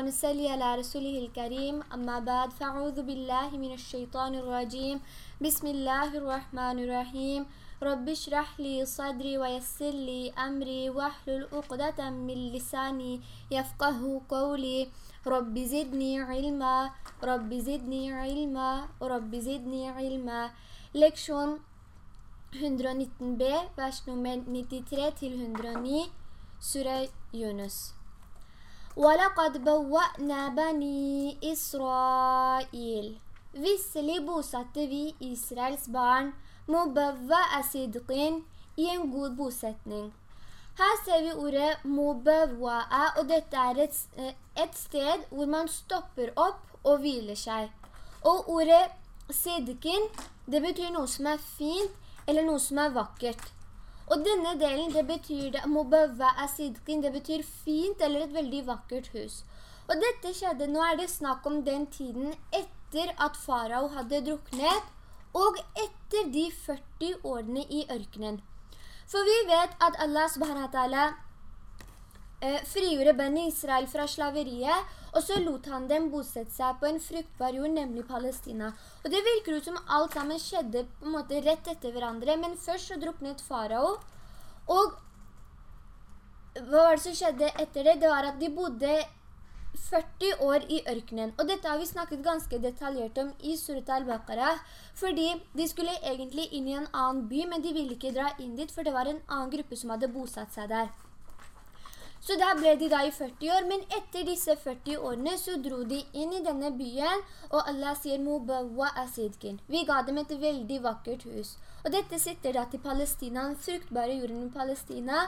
ونسلي على رسوله الكريم. أما بعد فأعوذ بالله من الشيطان الرجيم. بسم الله الرحمن الرحيم. رب اشرح لي صدري ويسر لي أمري واحلل عقدة من لساني يفقه قولي. رب زدني علما. رب زدني علما. رب زدني علما. Leksjon 119b, vers nummer 93 til 109, Surah Yunus. وَلَقَدْ بَوَّأْنَا بَنِي إِسْرَائِيل Visselig bosatte vi Israels barn Mubawwa sidqin i en god bosetning. Her ser vi ordet mubawwa'a, og dette er et, eh, et, sted hvor man stopper opp og hviler seg. Og ordet sidqin, det betyr noe som er fint, eller noe som er vakkert. Og denne delen, det betyr det, det betyr fint eller et veldig vakkert hus. Og dette skjedde, nå er det snakk om den tiden etter at farao hadde druknet, og etter de 40 årene i ørkenen. For vi vet at Allah subhanahu eh, frigjorde Bani Israel fra slaveriet, og så lot han dem bosette seg på en fruktbar jord, nemlig Palestina. Og det virker ut som alt sammen skjedde på en måte rett etter hverandre, men først så druknet farao, og hva var det som skjedde etter det? Det var at de bodde 40 år i ørkenen. Og dette har vi snakket ganske detaljert om i Surat al-Baqarah, fordi de skulle egentlig inn i en annen by, men de ville ikke dra inn dit, for det var en annen gruppe som hadde bosatt seg der. Så der ble de da i 40 år, men etter disse 40 årene så dro de inn i denne byen, og Allah sier Mubawwa asidkin. Vi ga dem et veldig vakkert hus. Og dette sitter da til Palestina, den fruktbare jorden i Palestina.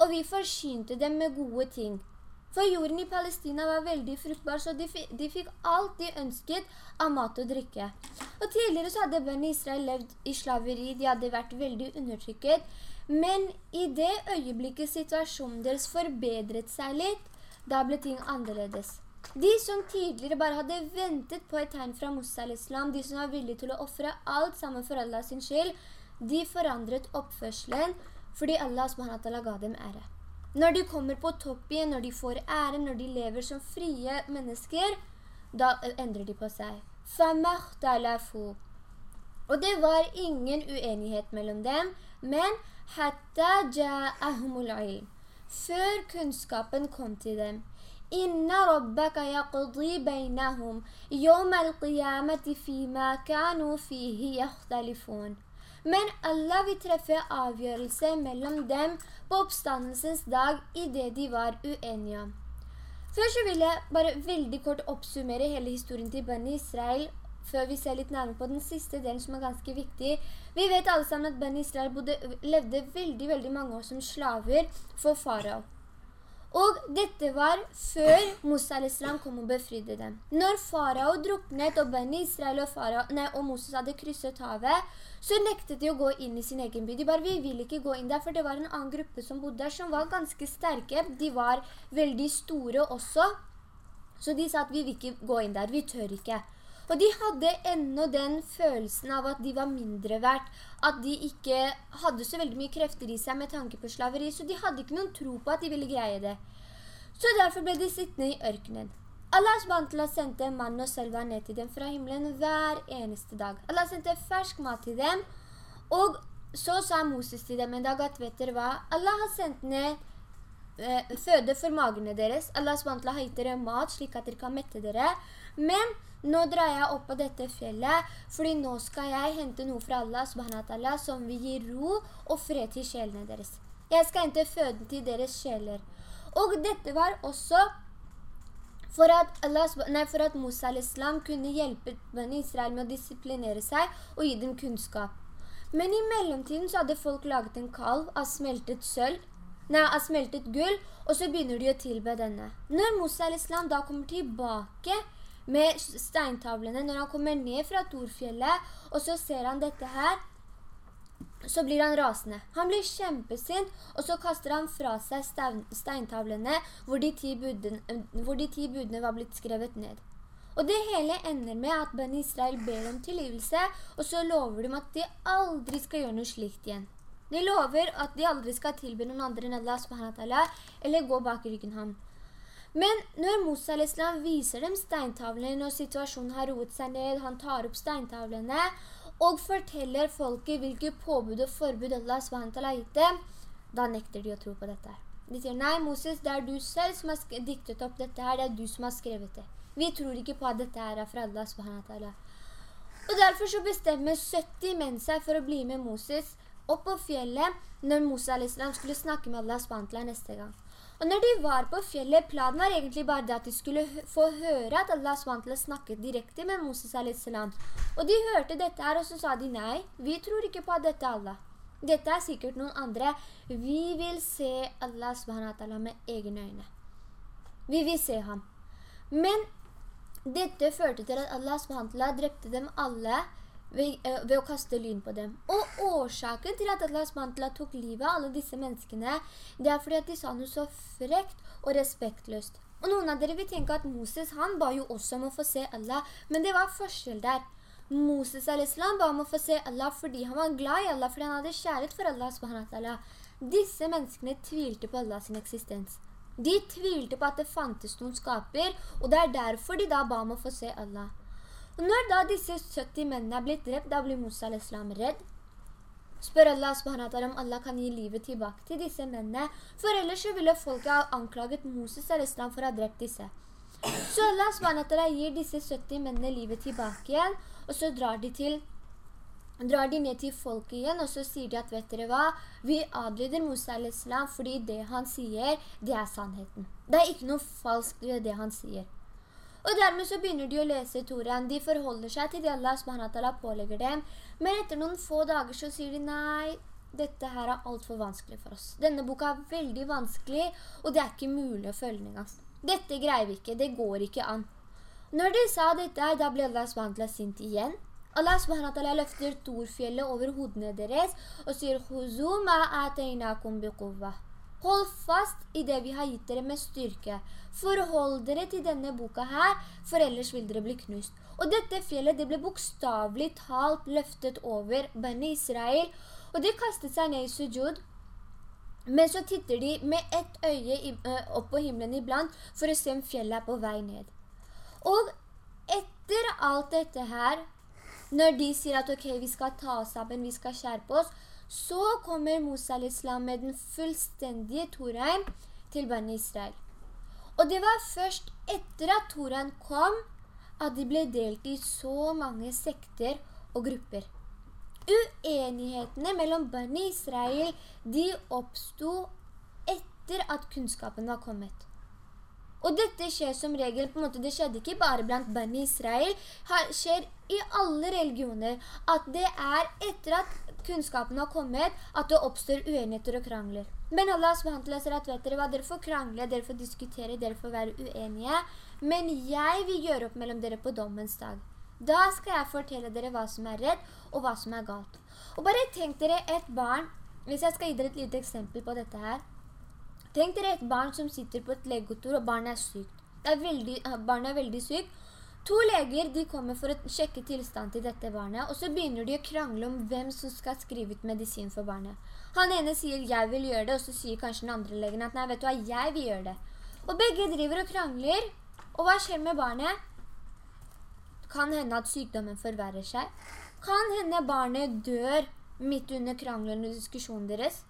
Og vi forsynte dem med gode ting. For jorden i Palestina var veldig fruktbar, så de, de, fikk alt de ønsket av mat og drikke. Og tidligere så hadde bønne Israel levd i slaveri, de hadde vært veldig undertrykket. Men i det øyeblikket situasjonen deres forbedret seg litt, da ble ting annerledes. De som tidligere bare hadde ventet på et tegn fra Musa al-Islam, de som var villige til å offre alt sammen for Allah sin skyld, de forandret oppførselen fordi Allah subhanahu ga dem ære. Når de kommer på topp igjen, når de får ære, når de lever som frie mennesker, da endrer de på seg. Og det var ingen uenighet mellom dem, men. Før kunnskapen kom til dem. Inna rabbaka yaqdi bainahum yawm al-qiyamati fima kanu fihi yakhtalifun. Men Allah vil treffe avgjørelse mellom dem på oppstandelsens dag i det de var uenige om. Først vil jeg bare veldig kort oppsummere hele historien til Bani Israel før vi ser litt nærmere på den siste delen som er ganske viktig. Vi vet alle sammen at Ben Israel bodde, levde veldig, veldig mange år som slaver for farao. Og dette var før Musa al-Islam kom og befrydde dem. Når farao druknet og Ben Israel og, farao, nei, og Moses hadde krysset havet, så nektet de å gå inn i sin egen by. De bare, vi vil ikke gå inn der, for det var en annen gruppe som bodde der, som var ganske sterke. De var veldig store også. Så de sa at vi vil ikke gå inn der, vi tør ikke. Og de hadde enda den følelsen av at de var mindre verdt, at de ikke hadde så veldig mye krefter i seg med tanke på slaveri, så de hadde ikke noen tro på at de ville greie det. Så derfor ble de sittende i ørkenen. Allah SWT sendte mann og selva ned til dem fra himmelen hver eneste dag. Allah sendte fersk mat til dem, og så sa Moses til dem en dag at vet dere hva? Allah har sendt ned eh, føde for magene deres. Allah SWT har gitt dere mat slik at dere kan mette dere. Men nå drar jeg opp på dette fjellet, fordi nå skal jeg hente noe fra Allah som vil gi ro og fred til sjelene deres. Jeg skal hente føden til deres sjeler. Og dette var også for at, Allah, nei, for at Musa al-Islam kunne hjelpe Israel med å disiplinere seg og gi dem kunnskap. Men i mellomtiden så hadde folk laget en kalv av smeltet sølv, nei, av smeltet gull, og så begynner de å tilbe denne. Når Musa al-Islam da kommer tilbake med steintavlene når han kommer ned fra Torfjellet, og så ser han dette her, så blir han rasende. Han blir kjempesint, og så kaster han fra seg steintavlene hvor de ti budene, hvor de ti budene var blitt skrevet ned. Og det hele ender med at Ben Israel ber om tilgivelse, og så lover de at de aldri skal gjøre noe slikt igjen. De lover at de aldri skal tilby noen andre enn Allah eller gå bak ryggen ham. Men når Musa al-Islam viser dem steintavlene og situasjonen har roet seg ned, han tar opp steintavlene og forteller folket hvilke påbud og forbud Allah SWT har gitt dem, da nekter de å tro på dette. De sier, nei Moses, det er du selv som har diktet opp dette her, det er du som har skrevet det. Vi tror ikke på at dette her er fra Allah SWT. Og derfor så bestemmer 70 menn seg for å bli med Moses opp på fjellet når Moses skulle snakke med Allah SWT neste gang. Og når de var på fjellet, planen var egentlig bare det at de skulle få høre at Allah SWT snakket direkte med Moses al-Islam. Og de hørte dette her, og så sa de nei, vi tror ikke på dette Allah. Dette er sikkert noen andre. Vi vil se Allah SWT med egne øyne. Vi vil se ham. Men dette førte til at Allah SWT drepte dem alle ved, uh, ved, å kaste lyn på dem. Og årsaken til at Atlas Mantla tok livet av alle disse menneskene, det er fordi at de sa noe så frekt og respektløst. Og noen av dere vil tenke at Moses, han ba jo også om å få se Allah, men det var forskjell der. Moses al-Islam ba om å få se Allah fordi han var glad i Allah, fordi han hadde kjærlighet for Allah Disse menneskene tvilte på Allahs eksistens. De tvilte på at det fantes noen skaper, og det er derfor de da ba om å få se Allah. Og når da disse 70 mennene er blitt drept, da blir Musa al-Islam redd. Spør Allah subhanahu om Allah kan gi livet tilbake til disse mennene, for ellers ville folket ha anklaget Moses al-Islam for å ha drept disse. Så Allah subhanahu gir disse 70 mennene livet tilbake igjen, og så drar de til drar de ned til folket igjen, og så sier de at, vet dere hva? Vi adlyder Musa al-Islam, fordi det han sier, det er sannheten. Det er ikke noe falskt ved det han sier. Og dermed så begynner de å lese toren. De forholder seg til det Allah subhanahu pålegger dem. Men etter noen få dager så sier de, nei, dette her er alt for vanskelig for oss. Denne boka er veldig vanskelig, og det er ikke mulig å følge den engang. Dette greier vi ikke, det går ikke an. Når de sa dette, da ble Allah SWT sint igjen. Allah SWT løfter Torfjellet over hodene deres og sier Hold fast i det vi har gitt dere med styrke. Forhold dere til denne boka her, for ellers vil dere bli knust. Og dette fjellet det ble bokstavlig talt løftet over Bani Israel, og de kastet seg ned i sujud. Men så titter de med ett øye opp på himmelen iblant for å se om fjellet er på vei ned. Og etter alt dette her, når de sier at ok, vi skal ta oss sammen, vi skal skjerpe oss, så kommer Mosa al-Islam med den fullstendige Toraen til barnet Israel. Og det var først etter at Toraen kom, at de ble delt i så mange sekter og grupper. Uenighetene mellom barnet Israel, de oppstod etter at kunnskapen var kommet. Og dette skjer som regel, på en måte, det skjedde ikke bare blant Bani Israel, det skjer i alle religioner, at det er etter at kunnskapen har kommet, at det oppstår uenigheter og krangler. Men Allah SWT sier at vet dere hva, dere får krangle, dere får diskutere, dere får være uenige, men jeg vil gjøre opp mellom dere på dommens dag. Da skal jeg fortelle dere hva som er rett, og hva som er galt. Og bare tenk dere et barn, hvis jeg skal gi dere et lite eksempel på dette her, Tenk dere et barn som sitter på et legekontor, og barnet er sykt. Er veldig, barnet er veldig sykt. To leger de kommer for å sjekke tilstand til dette barnet, og så begynner de å krangle om hvem som skal skrive ut medisin for barnet. Han ene sier 'jeg vil gjøre det', og så sier kanskje den andre legen at 'nei, vet du hva, jeg vil gjøre det'. Og begge driver og krangler, og hva skjer med barnet? Kan hende at sykdommen forverrer seg. Kan hende barnet dør midt under krangelen og diskusjonen deres.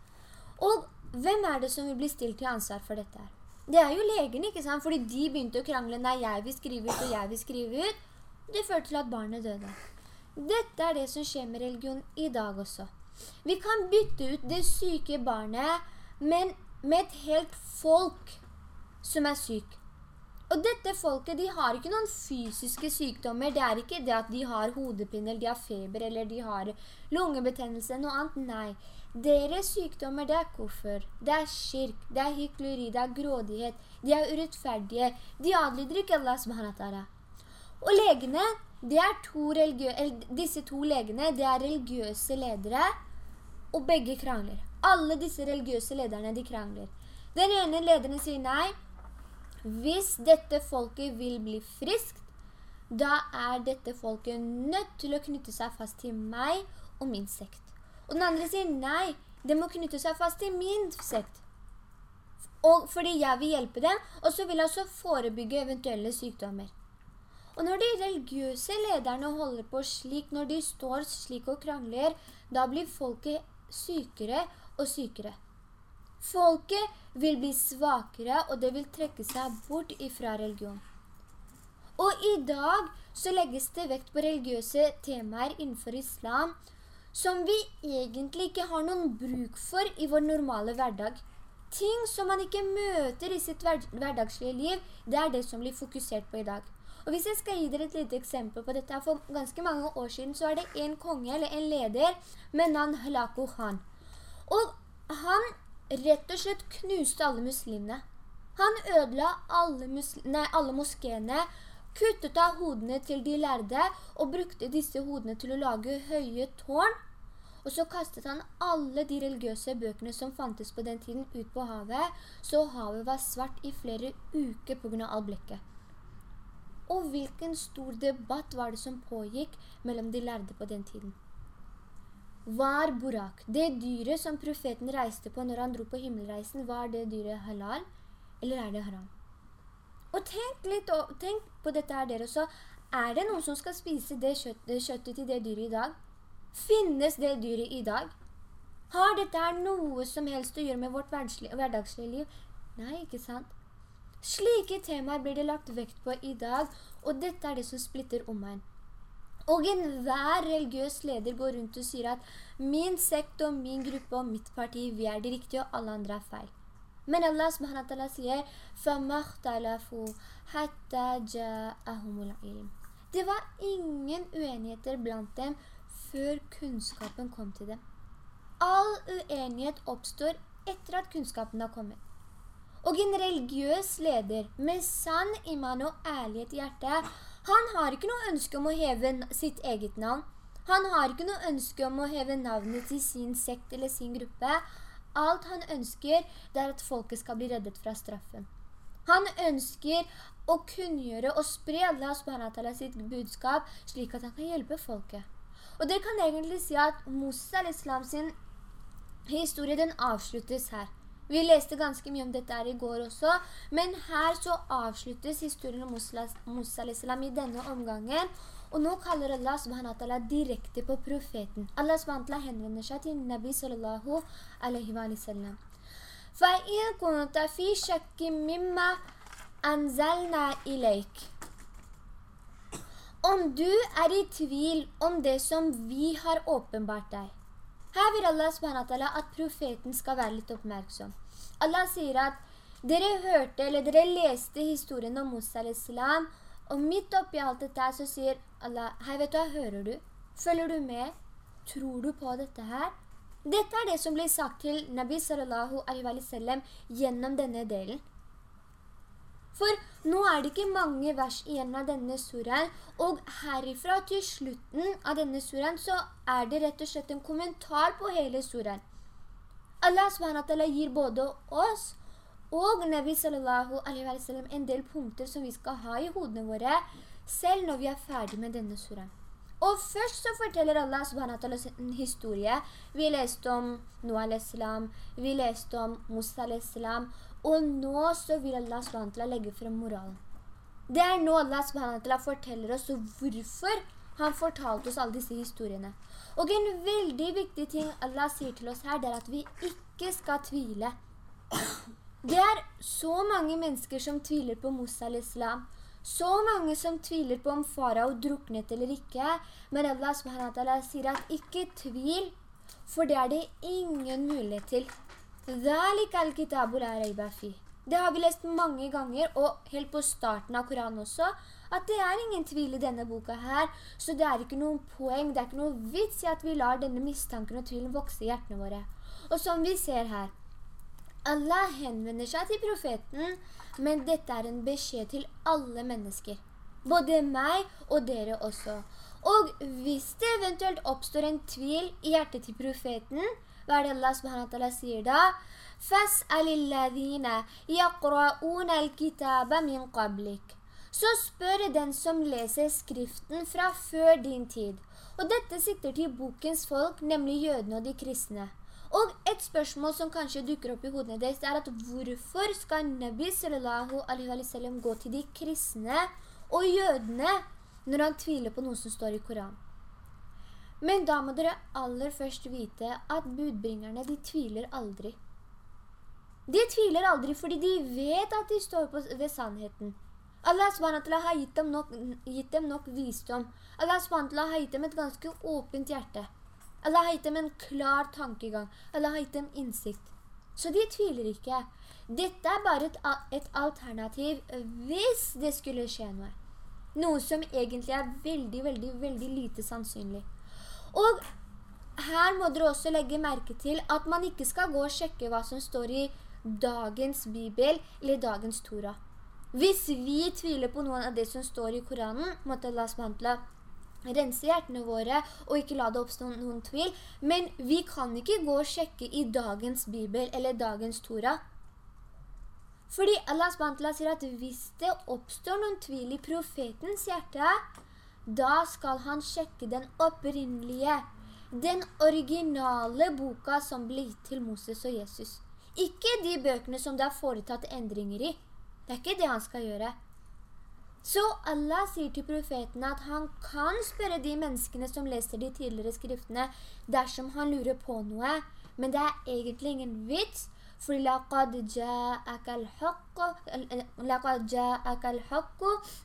Og hvem er det som vil bli stilt til ansvar for dette? Det er jo legen, ikke sant? Fordi de begynte å krangle, nei, jeg vil skrive ut, og jeg vil skrive ut. Det førte til at barnet døde. Dette er det som skjer med religion i dag også. Vi kan bytte ut det syke barnet, men med et helt folk som er syk. Og dette folket, de har ikke noen fysiske sykdommer. Det er ikke det at de har hodepine, eller de har feber, eller de har lungebetennelse, noe annet. Nei, deres sykdommer, det er koffer, det er kirk, det er hykleri, det er grådighet, de er urettferdige. De adlyder ikke Allah subhanahu Og legene, to disse to legene, det er religiøse ledere, og begge krangler. Alle disse religiøse lederne, de krangler. Den ene lederen sier nei, hvis dette folket vil bli friskt, da er dette folket nødt til å knytte seg fast til meg og min sekt. Og den andre sier, nei, Det må knytte seg fast til min sekt. Og fordi jeg vil hjelpe dem, og så vil jeg også forebygge eventuelle sykdommer. Og når de religiøse lederne holder på slik, når de står slik og krangler, da blir folket sykere og sykere. Folket vil bli svakere, og det vil trekke seg bort ifra religion. Og i dag så legges det vekt på religiøse temaer innenfor islam, som vi egentlig ikke har noen bruk for i vår normale hverdag. Ting som man ikke møter i sitt hverdagslige liv, det er det som blir fokusert på i dag. Og hvis jeg skal gi dere et lite eksempel på dette, for ganske mange år siden så er det en konge eller en leder med navn Halako Khan. Og han rett og slett knuste alle muslimene. Han ødela alle, alle moskéene, kuttet av hodene til de lærde og brukte disse hodene til å lage høye tårn. Og så kastet han alle de religiøse bøkene som fantes på den tiden ut på havet, så havet var svart i flere uker på grunn av all blekket. Og hvilken stor debatt var det som pågikk mellom de lærde på den tiden? Var Burak, det dyret som profeten reiste på når han dro på himmelreisen, var det dyret halal, eller er det haram? Og tenk litt tenk på dette her dere også. Er det noen som skal spise det kjøttet, kjøttet til det dyret i dag? Finnes det dyret i dag? Har dette her noe som helst å gjøre med vårt hverdagslige liv? Nei, ikke sant? Slike temaer blir det lagt vekt på i dag, og dette er det som splitter om meg. Og enhver religiøs leder går rundt og sier at min sekt og min gruppe og mitt parti, vi er det riktige, og alle andre er feil. Men Allah subhanahu sier Det var ingen uenigheter blant dem før kunnskapen kom til dem. All uenighet oppstår etter at kunnskapen har kommet. Og en religiøs leder med sann iman og ærlighet i hjertet, han har ikke noe ønske om å heve sitt eget navn. Han har ikke noe ønske om å heve navnet til sin sekt eller sin gruppe. Alt han ønsker, det er at folket skal bli reddet fra straffen. Han ønsker å kunngjøre og spre Allah subhanahu sitt budskap slik at han kan hjelpe folket. Og dere kan egentlig si at Musa al-Islam sin historie den avsluttes her. Vi leste ganske mye om dette her i går også, men her så avsluttes historien om Musa al-Islam i denne omgangen, og nå kaller Allah subhanahu direkte på profeten. Allah subhanahu henvender seg til Nabi sallallahu alaihi wa sallam. فَإِن كُنْتَ فِي شَكِّ مِمَّا أَنزَلْنَا إِلَيْكَ Om du er i tvil om det som vi har åpenbart deg. Her vil Allah subhanahu at profeten skal være litt oppmerksom. Allah sier at dere hørte, eller dere leste historien om Musa al-Islam, og midt oppi alt dette så sier Allah, hei vet du hva, hører du? Følger du med? Tror du på dette her? Dette er det som blir sagt til Nabi sallallahu alaihi wa sallam gjennom denne delen. For nå er det ikke mange vers igjen av denne suraen, og herifra til slutten av denne suraen så er det rett og slett en kommentar på hele suraen. Allah SWT gir både oss og Nabi sallallahu alaihi wa sallam en del punkter som vi skal ha i hodene våre, selv når vi er ferdig med denne sura. Og først så forteller Allah subhanahu en historie. Vi leste om Noah al-Islam, vi leste om Musa al-Islam, og nå så vil Allah subhanahu legge frem moralen. Det er nå Allah subhanahu forteller oss hvorfor han fortalte oss alle disse historiene. Og en veldig viktig ting Allah sier til oss her, det er at vi ikke skal tvile. Det er så mange mennesker som tviler på Musa al-Islam. Så mange som tviler på om farao druknet eller ikke. Men Allah subhanahu sier at ikke tvil, for det er det ingen mulighet til. Det har vi lest mange ganger, og helt på starten av Koranen også, at det er ingen tvil i denne boka her, så det er ikke noen poeng, det er ikke noen vits i at vi lar denne mistanken og tvilen vokse i hjertene våre. Og som vi ser her, Allah henvender seg til profeten, men dette er en beskjed til alle mennesker. Både meg og dere også. Og hvis det eventuelt oppstår en tvil i hjertet til profeten, hva er det Allah subhanahu sier da? فَاسْأَلِ الَّذِينَ يَقْرَؤُونَ الْكِتَابَ مِنْ قَبْلِكَ Så spør den som leser skriften fra før din tid. Og dette sikter til bokens folk, nemlig jødene og de kristne. Og et spørsmål som kanskje dukker opp i hodene deres, er at hvorfor skal Nabi sallallahu alaihi wa sallam gå til de kristne og jødene når han tviler på noe som står i Koran? Men da må dere aller først vite at budbringerne, de tviler aldri. De tviler aldri fordi de vet at de står på, ved sannheten. Allah SWT har gitt dem, nok, gitt dem nok visdom. Allah SWT har gitt dem et ganske åpent hjerte. Allah har gitt dem en klar tankegang. Allah har gitt dem innsikt. Så de tviler ikke. Dette er bare et, et alternativ hvis det skulle skje noe. Noe som egentlig er veldig, veldig, veldig lite sannsynlig. Og her må dere også legge merke til at man ikke skal gå og sjekke hva som står i dagens Bibel eller dagens Torah. Hvis vi tviler på noen av det som står i Koranen, måtte Allah rense hjertene våre og ikke la det oppstå noen tvil. Men vi kan ikke gå og sjekke i dagens Bibel eller dagens Torah. Fordi Allah SWT sier at hvis det oppstår noen tvil i profetens hjerte, da skal han sjekke den opprinnelige, den originale boka som ble gitt til Moses og Jesus. Ikke de bøkene som det er foretatt endringer i. Det er ikke det han skal gjøre. Så Allah sier til profeten at han kan spørre de menneskene som leser de tidligere skriftene dersom han lurer på noe, men det er egentlig ingen vits, for لَقَدْ جَاءَكَ الْحَقُّ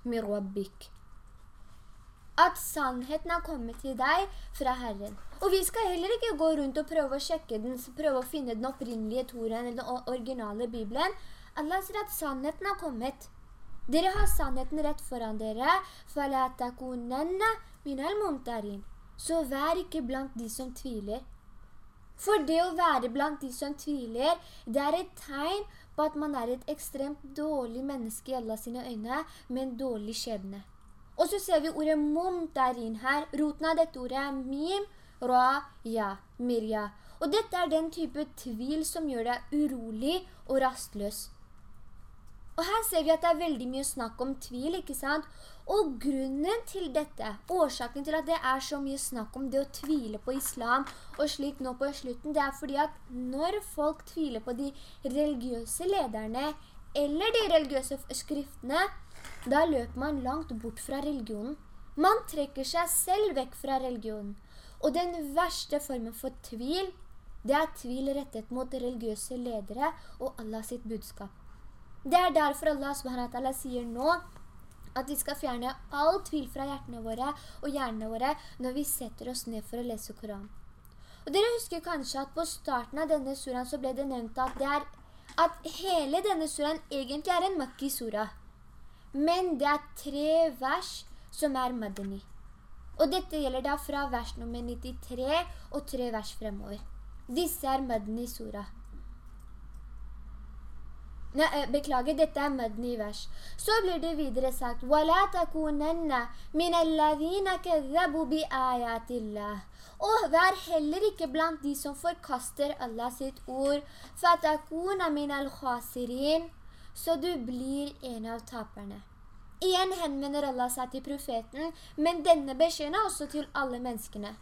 مِنْ رَبِّكَ at sannheten har kommet til deg fra Herren. Og vi skal heller ikke gå rundt og prøve å sjekke den, prøve å finne den opprinnelige Toren eller den originale Bibelen. Allah sier at sannheten har kommet. dere har sannheten rett foran dere. Så vær ikke blant de som tviler. For det å være blant de som tviler, det er et tegn på at man er et ekstremt dårlig menneske i Allah sine øyne, med en dårlig skjebne. Og så ser vi ordet mumtarin her. Roten av dette ordet er mim, ra, ja, mirja. Og dette er den type tvil som gjør deg urolig og rastløs. Og her ser vi at det er veldig mye snakk om tvil, ikke sant? Og grunnen til dette, årsaken til at det er så mye snakk om det å tvile på islam, og slik nå på slutten, det er fordi at når folk tviler på de religiøse lederne, eller de religiøse skriftene, da løper man langt bort fra religionen. Man trekker seg selv vekk fra religionen. Og den verste formen for tvil, det er tvil rettet mot religiøse ledere og Allah sitt budskap. Det er derfor Allah subhanahu sier nå at vi skal fjerne all tvil fra hjertene våre og hjernene våre når vi setter oss ned for å lese Koran. Og dere husker kanskje at på starten av denne suran så ble det nevnt at, det er, at hele denne suran egentlig er en makki-sura. Men det er tre vers som er madani. Og dette gjelder da fra vers nummer 93 og tre vers fremover. Disse er madani sura. Nei, eh, beklager, dette er madni vers. Så blir det videre sagt وَلَا تَكُونَنَّ مِنَ الَّذِينَ كَذَّبُوا بِآيَاتِ اللَّهِ Og vær heller ikke blant de som forkaster Allah sitt ord. فَتَكُونَ مِنَ الْخَاسِرِينَ så du blir en av taperne. Igjen henvender Allah seg til profeten, men denne beskjeden er også til alle menneskene.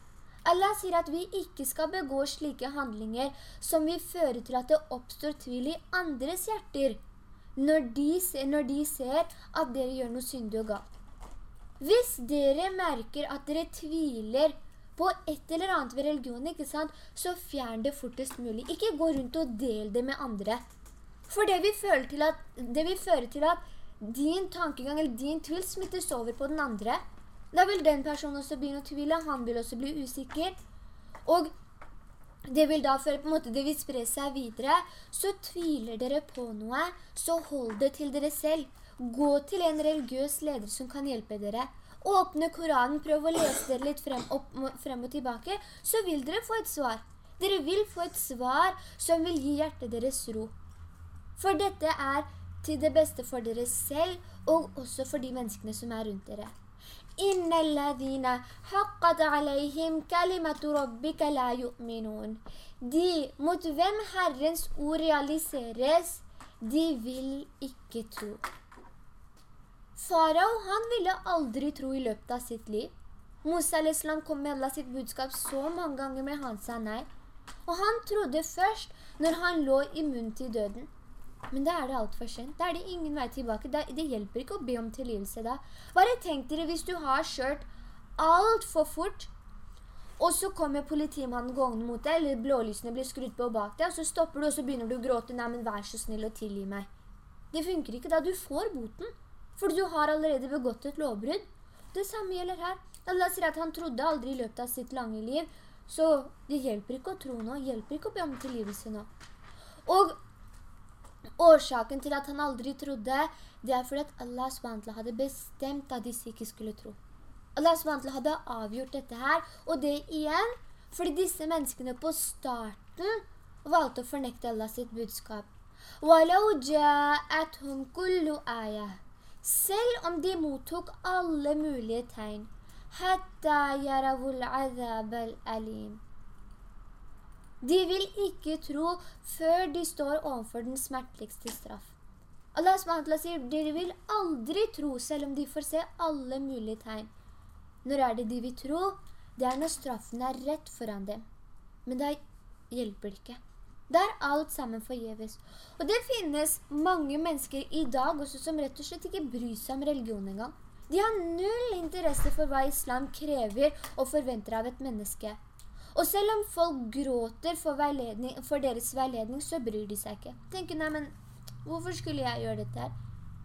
Allah sier at vi ikke skal begå slike handlinger som vil føre til at det oppstår tvil i andres hjerter, når de ser, når de ser at dere gjør noe syndig og galt. Hvis dere merker at dere tviler på et eller annet ved religion, ikke sant, så fjern det fortest mulig. Ikke gå rundt og del det med andre. For det vil, til at, vil føre til at din tankegang eller din tvil smittes over på den andre. Da vil den personen også begynne å tvile, han vil også bli usikker. Og det vil da føre på en måte, det vil spre seg videre. Så tviler dere på noe, så hold det til dere selv. Gå til en religiøs leder som kan hjelpe dere. Åpne Koranen, prøv å lese dere litt frem, opp, frem og tilbake, så vil dere få et svar. Dere vil få et svar som vil gi hjertet deres ro. For dette er til det beste for dere selv, og også for de menneskene som er rundt dere. Inna الذين حقت عليهم كلمة ربك لا يؤمنون De, mot hvem Herrens ord realiseres, de vil ikke tro. Farao, han ville aldri tro i løpet av sitt liv. Musa al-Islam kom med Allah sitt budskap så mange ganger, men han sa nei. Og han trodde først når han lå i munnen til døden. Men da er det alt for sent. Da er det ingen vei tilbake. Det, det hjelper ikke å be om tilgivelse da. Bare tenk dere hvis du har kjørt alt for fort, og så kommer politimannen gående mot deg, eller blålysene blir skrudd på bak deg, og så stopper du, og så begynner du å gråte. Nei, men vær så snill og tilgi meg. Det funker ikke da. Du får boten. For du har allerede begått et lovbrudd. Det samme gjelder her. Allah sier at han trodde aldri i løpet av sitt lange liv, så det hjelper ikke å tro nå, hjelper ikke å be om tilgivelse nå. Og Årsaken til at han aldri trodde, det er fordi at Allah SWT hadde bestemt at disse ikke skulle tro. Allah SWT hadde avgjort dette her, og det igjen fordi disse menneskene på starten valgte å fornekte Allah sitt budskap. Selv om de mottok alle mulige tegn. Hattar yaravul azab al-alim. De vil ikke tro før de står overfor den smerteligste straff. Allah SWT sier, dere vil aldri tro selv om de får se alle mulige tegn. Når er det de vil tro? Det er når straffen er rett foran dem. Men det hjelper ikke. Det er alt sammen forgjeves. Og det finnes mange mennesker i dag også som rett og slett ikke bryr seg om religion engang. De har null interesse for hva islam krever og forventer av et menneske. Og selv om folk gråter for, for, deres veiledning, så bryr de seg ikke. Tenker, nei, men hvorfor skulle jeg gjøre dette her?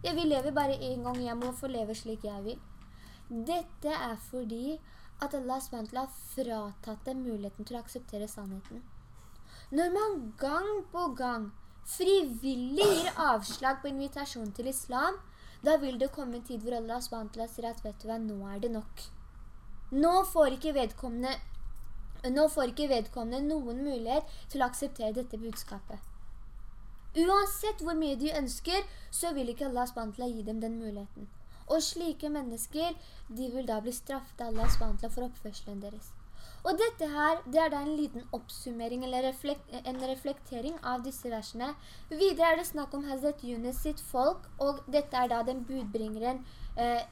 Jeg vil leve bare en gang, jeg må få leve slik jeg vil. Dette er fordi at Allah har fratatt dem muligheten til å akseptere sannheten. Når man gang på gang frivillig gir avslag på invitasjon til islam, da vil det komme en tid hvor Allah SWT sier at vet du hva, nå er det nok. Nå får ikke vedkommende, nå får ikke vedkommende noen mulighet til å akseptere dette budskapet. Uansett hvor mye de ønsker, så vil ikke Allah SWT gi dem den muligheten. Og slike mennesker, de vil da bli straffet av Allah SWT for oppførselen deres. Og dette her, det er da en liten oppsummering eller reflekt, en reflektering av disse versene. Videre er det snakk om Hazret Yunus sitt folk, og dette er da den budbringeren eh,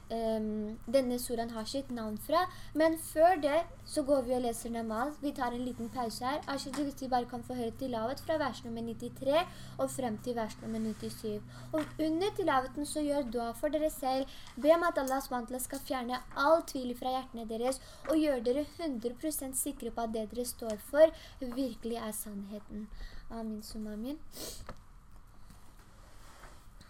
denne suran har sitt navn fra. Men før det så går vi og leser namaz. Vi tar en liten pause her. Hvis vi bare kan få høre tilavet fra vers nummer 93 og frem til vers nummer 97. Og under tilaveten så gjør dua for dere selv. Be om at Allah SWT skal fjerne all tvil fra hjertene deres og gjør dere 100% sikre på at det dere står for virkelig er sannheten. Amin, sum amin.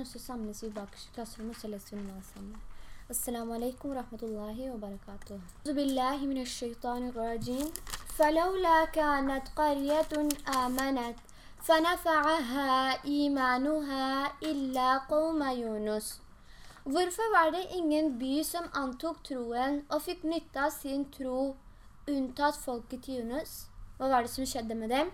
og så samles vi bak klasserommet, og så leser vi noe sammen. السلام عليكم ورحمة الله وبركاته أعوذ بالله من الشيطان الرجيم فلولا كانت قرية آمنت فنفعها إيمانها إلا قوم يونس Hvorfor var det ingen by som antok troen og fikk nytte av sin tro, unntatt folket til Yunus? Hva var det som skjedde med dem?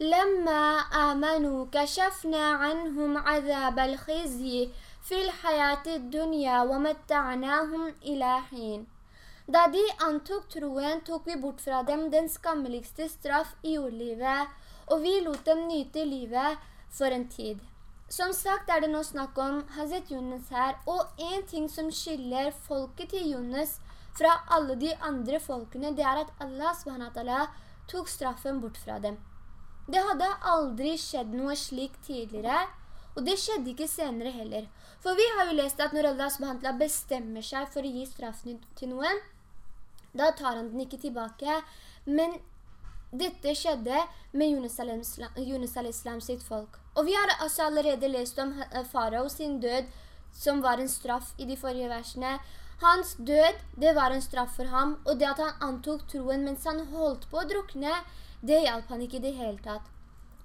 لما آمنوا كشفنا عنهم عذاب الخزي في الحياة الدنيا ومتعناهم إلى حين Da de antok troen, tok vi bort fra dem den skammeligste straff i jordlivet, og vi lot dem nyte livet for en tid. Som sagt er det nå snakk om Hazret Yunus her, og en ting som skiller folket til Yunus fra alle de andre folkene, det er at Allah subhanahu tok straffen bort fra dem. Det hadde aldri skjedd noe slik tidligere, og det skjedde ikke senere heller. For vi har jo lest at når Allah subhanahu bestemmer seg for å gi straffen til noen, da tar han den ikke tilbake. Men dette skjedde med Yunus al-Islam sitt folk. Og vi har altså allerede lest om Farao sin død, som var en straff i de forrige versene. Hans død, det var en straff for ham, og det at han antok troen mens han holdt på å drukne, det hjalp han ikke i det hele tatt.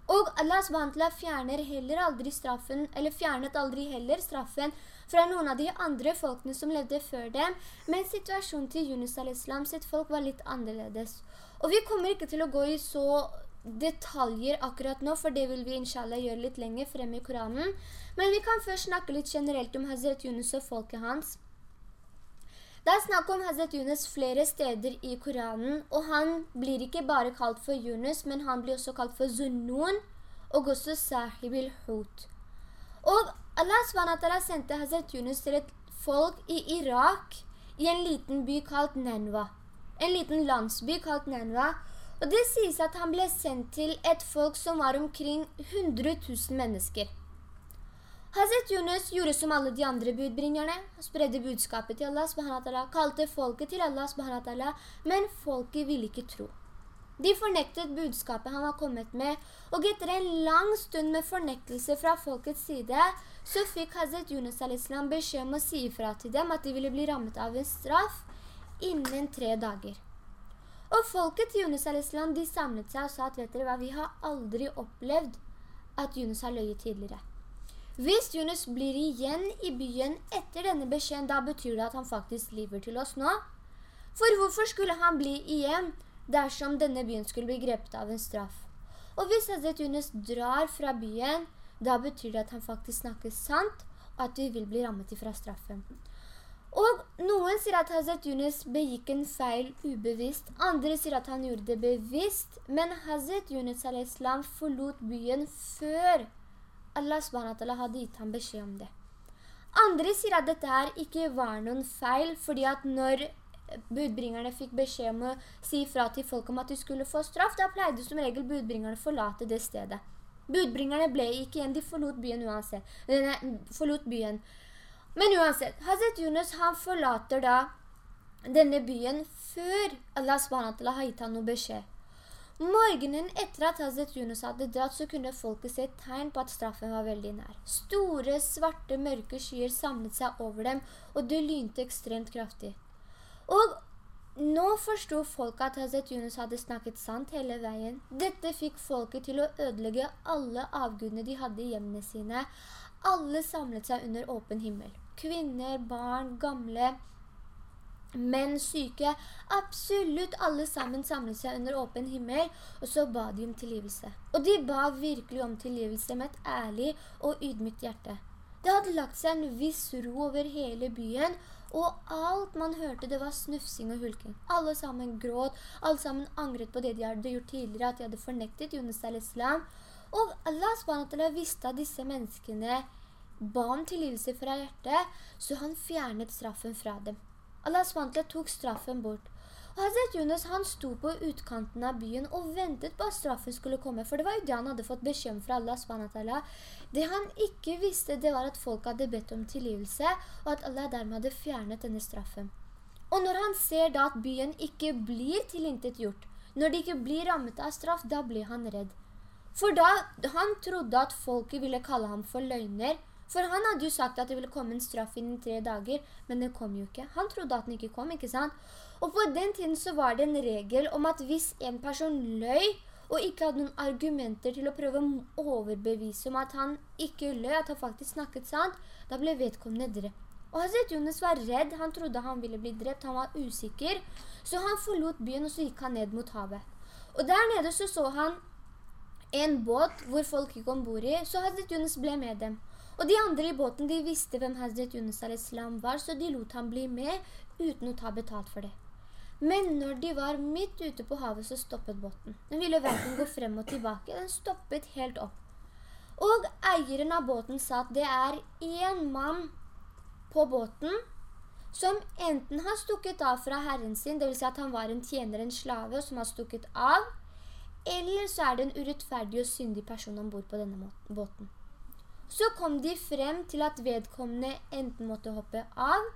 Og Allah SWT fjerner heller aldri straffen, eller fjernet aldri heller straffen fra noen av de andre folkene som levde før dem, men situasjonen til Yunus al-Islam sitt folk var litt annerledes. Og vi kommer ikke til å gå i så detaljer akkurat nå, for det vil vi inshallah gjøre litt lenger fremme i Koranen. Men vi kan først snakke litt generelt om Hazret Yunus og folket hans. Det er snakk om Hazret Yunus flere steder i Koranen, og han blir ikke bare kalt for Yunus, men han blir også kalt for Zunnun, og også Sahib il-Hut. Og Allah SWT sendte Hazret Yunus til et folk i Irak, i en liten by kalt Nenva. En liten landsby kalt Nenva. Og det sies at han ble sendt til et folk som var omkring 100 000 mennesker. Hazret Yunus gjorde som alle de andre budbringerne, spredde budskapet til Allah subhanahu kalte folket til Allah subhanahu men folket ville ikke tro. De fornektet budskapet han var kommet med, og etter en lang stund med fornektelse fra folkets side, så fikk Hazret Yunus al-Islam beskjed om å si ifra til dem at de ville bli rammet av en straff innen tre dager. Og folket til Yunus al-Islam, de samlet seg og sa at, vet dere hva, vi har aldri opplevd at Yunus har løyet tidligere. Hvis Jonas blir igjen i byen etter denne beskjeden, da betyr det at han faktisk lever til oss nå. For hvorfor skulle han bli igjen dersom denne byen skulle bli grepet av en straff. Og hvis Hazret Yunus drar fra byen, da betyr det at han faktisk snakker sant, og at vi vil bli rammet ifra straffen. Og noen sier at Hazret Yunus begikk en feil ubevisst, andre sier at han gjorde det bevisst, men Hazret Yunus al-Islam forlot byen før Allah SWT hadde gitt ham beskjed om det. Andre sier at dette her ikke var noen feil, fordi at når budbringerne fikk beskjed om å si fra til folk om at de skulle få straff, da pleide som regel budbringerne forlate det stedet. Budbringerne ble ikke igjen, de forlot byen uansett. Nei, forlot byen. Men uansett, Hazret Yunus han forlater da denne byen før Allah SWT har gitt ham noe beskjed. Morgenen etter at Hazret Yunus hadde dratt, så kunne folket se tegn på at straffen var veldig nær. Store, svarte, mørke skyer samlet seg over dem, og det lynte ekstremt kraftig. Og nå forstod folket at Hazret Yunus hadde snakket sant hele veien. Dette fikk folket til å ødelegge alle avgudene de hadde i hjemmene sine. Alle samlet seg under åpen himmel. Kvinner, barn, gamle, menn, syke. Absolutt alle sammen samlet seg under åpen himmel, og så ba de om tilgivelse. Og de ba virkelig om tilgivelse med et ærlig og ydmykt hjerte. Det hadde lagt seg en viss ro over hele byen, og alt man hørte det var snufsing og hulking. Alle sammen gråt, alle sammen angret på det de hadde gjort tidligere, at de hadde fornektet Jonas al-Islam. Og Allah SWT visste at disse menneskene ba om tilgivelse fra hjertet, så han fjernet straffen fra dem. Allah SWT tok straffen bort. Og Hazret Yunus han sto på utkanten av byen og ventet på at straffen skulle komme, for det var jo det han hadde fått beskjed om fra Allah SWT. Det han ikke visste, det var at folk hadde bedt om tilgivelse, og at Allah dermed hadde fjernet denne straffen. Og når han ser da at byen ikke blir tilintet gjort, når de ikke blir rammet av straff, da blir han redd. For da han trodde at folket ville kalle ham for løgner, for han hadde jo sagt at det ville komme en straff innen tre dager, men den kom jo ikke. Han trodde at den ikke kom, ikke sant? Og på den tiden så var det en regel om at hvis en person løy, og ikke hadde noen argumenter til å prøve å overbevise om at han ikke løy, at han faktisk snakket sant, da ble vedkommende drept. Og Hazret Jonas var redd, han trodde han ville bli drept, han var usikker, så han forlot byen og så gikk han ned mot havet. Og der nede så så han en båt hvor folk gikk ombord i, så Hazret Jonas ble med dem. Og de andre i båten de visste hvem Hazret Yunus al-Islam var, så de lot ham bli med uten å ta betalt for det. Men når de var midt ute på havet, så stoppet båten. Den ville hverken gå frem og tilbake, den stoppet helt opp. Og eieren av båten sa at det er en mann på båten som enten har stukket av fra herren sin, det vil si at han var en tjener, en slave, som har stukket av, eller så er det en urettferdig og syndig person ombord på denne båten. Så kom de frem til at vedkommende enten måtte hoppe av,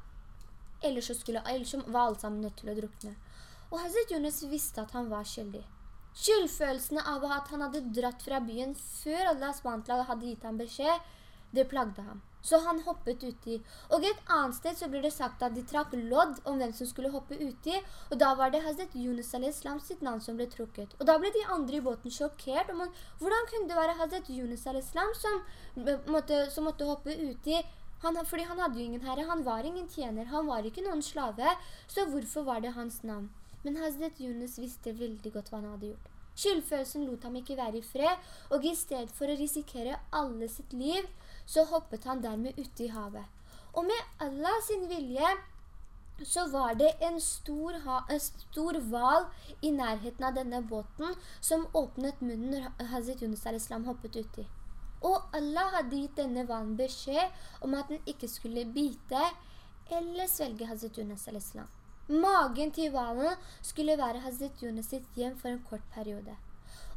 eller så, skulle, eller så var alle sammen nødt til å drukne. Og Hazret Jonas visste at han var skyldig. Skyldfølelsene av at han hadde dratt fra byen før Allah SWT hadde gitt ham beskjed, det plagde ham. Så han hoppet uti. Og et annet sted så blir det sagt at de trakk lodd om hvem som skulle hoppe uti, og da var det Hazret Yunus al-Islam sitt navn som ble trukket. Og da ble de andre i båten sjokkert. Man, hvordan kunne det være Hazret Yunus al-Islam som, eh, som, måtte hoppe uti? Han, fordi han hadde jo ingen herre, han var ingen tjener, han var ikke noen slave, så hvorfor var det hans navn? Men Hazret Yunus visste veldig godt hva han hadde gjort. Skyldfølelsen lot ham ikke være i fred, og i stedet for å risikere alle sitt liv, så hoppet han dermed ute i havet. Og med Allah sin vilje, så var det en stor, en stor val i nærheten av denne båten som åpnet munnen når Hazret Yunus al-Islam hoppet uti. Og Allah hadde gitt denne valen beskjed om at den ikke skulle bite eller svelge Hazret Yunus al-Islam. Magen til valen skulle være Hazret Yunus sitt hjem for en kort periode.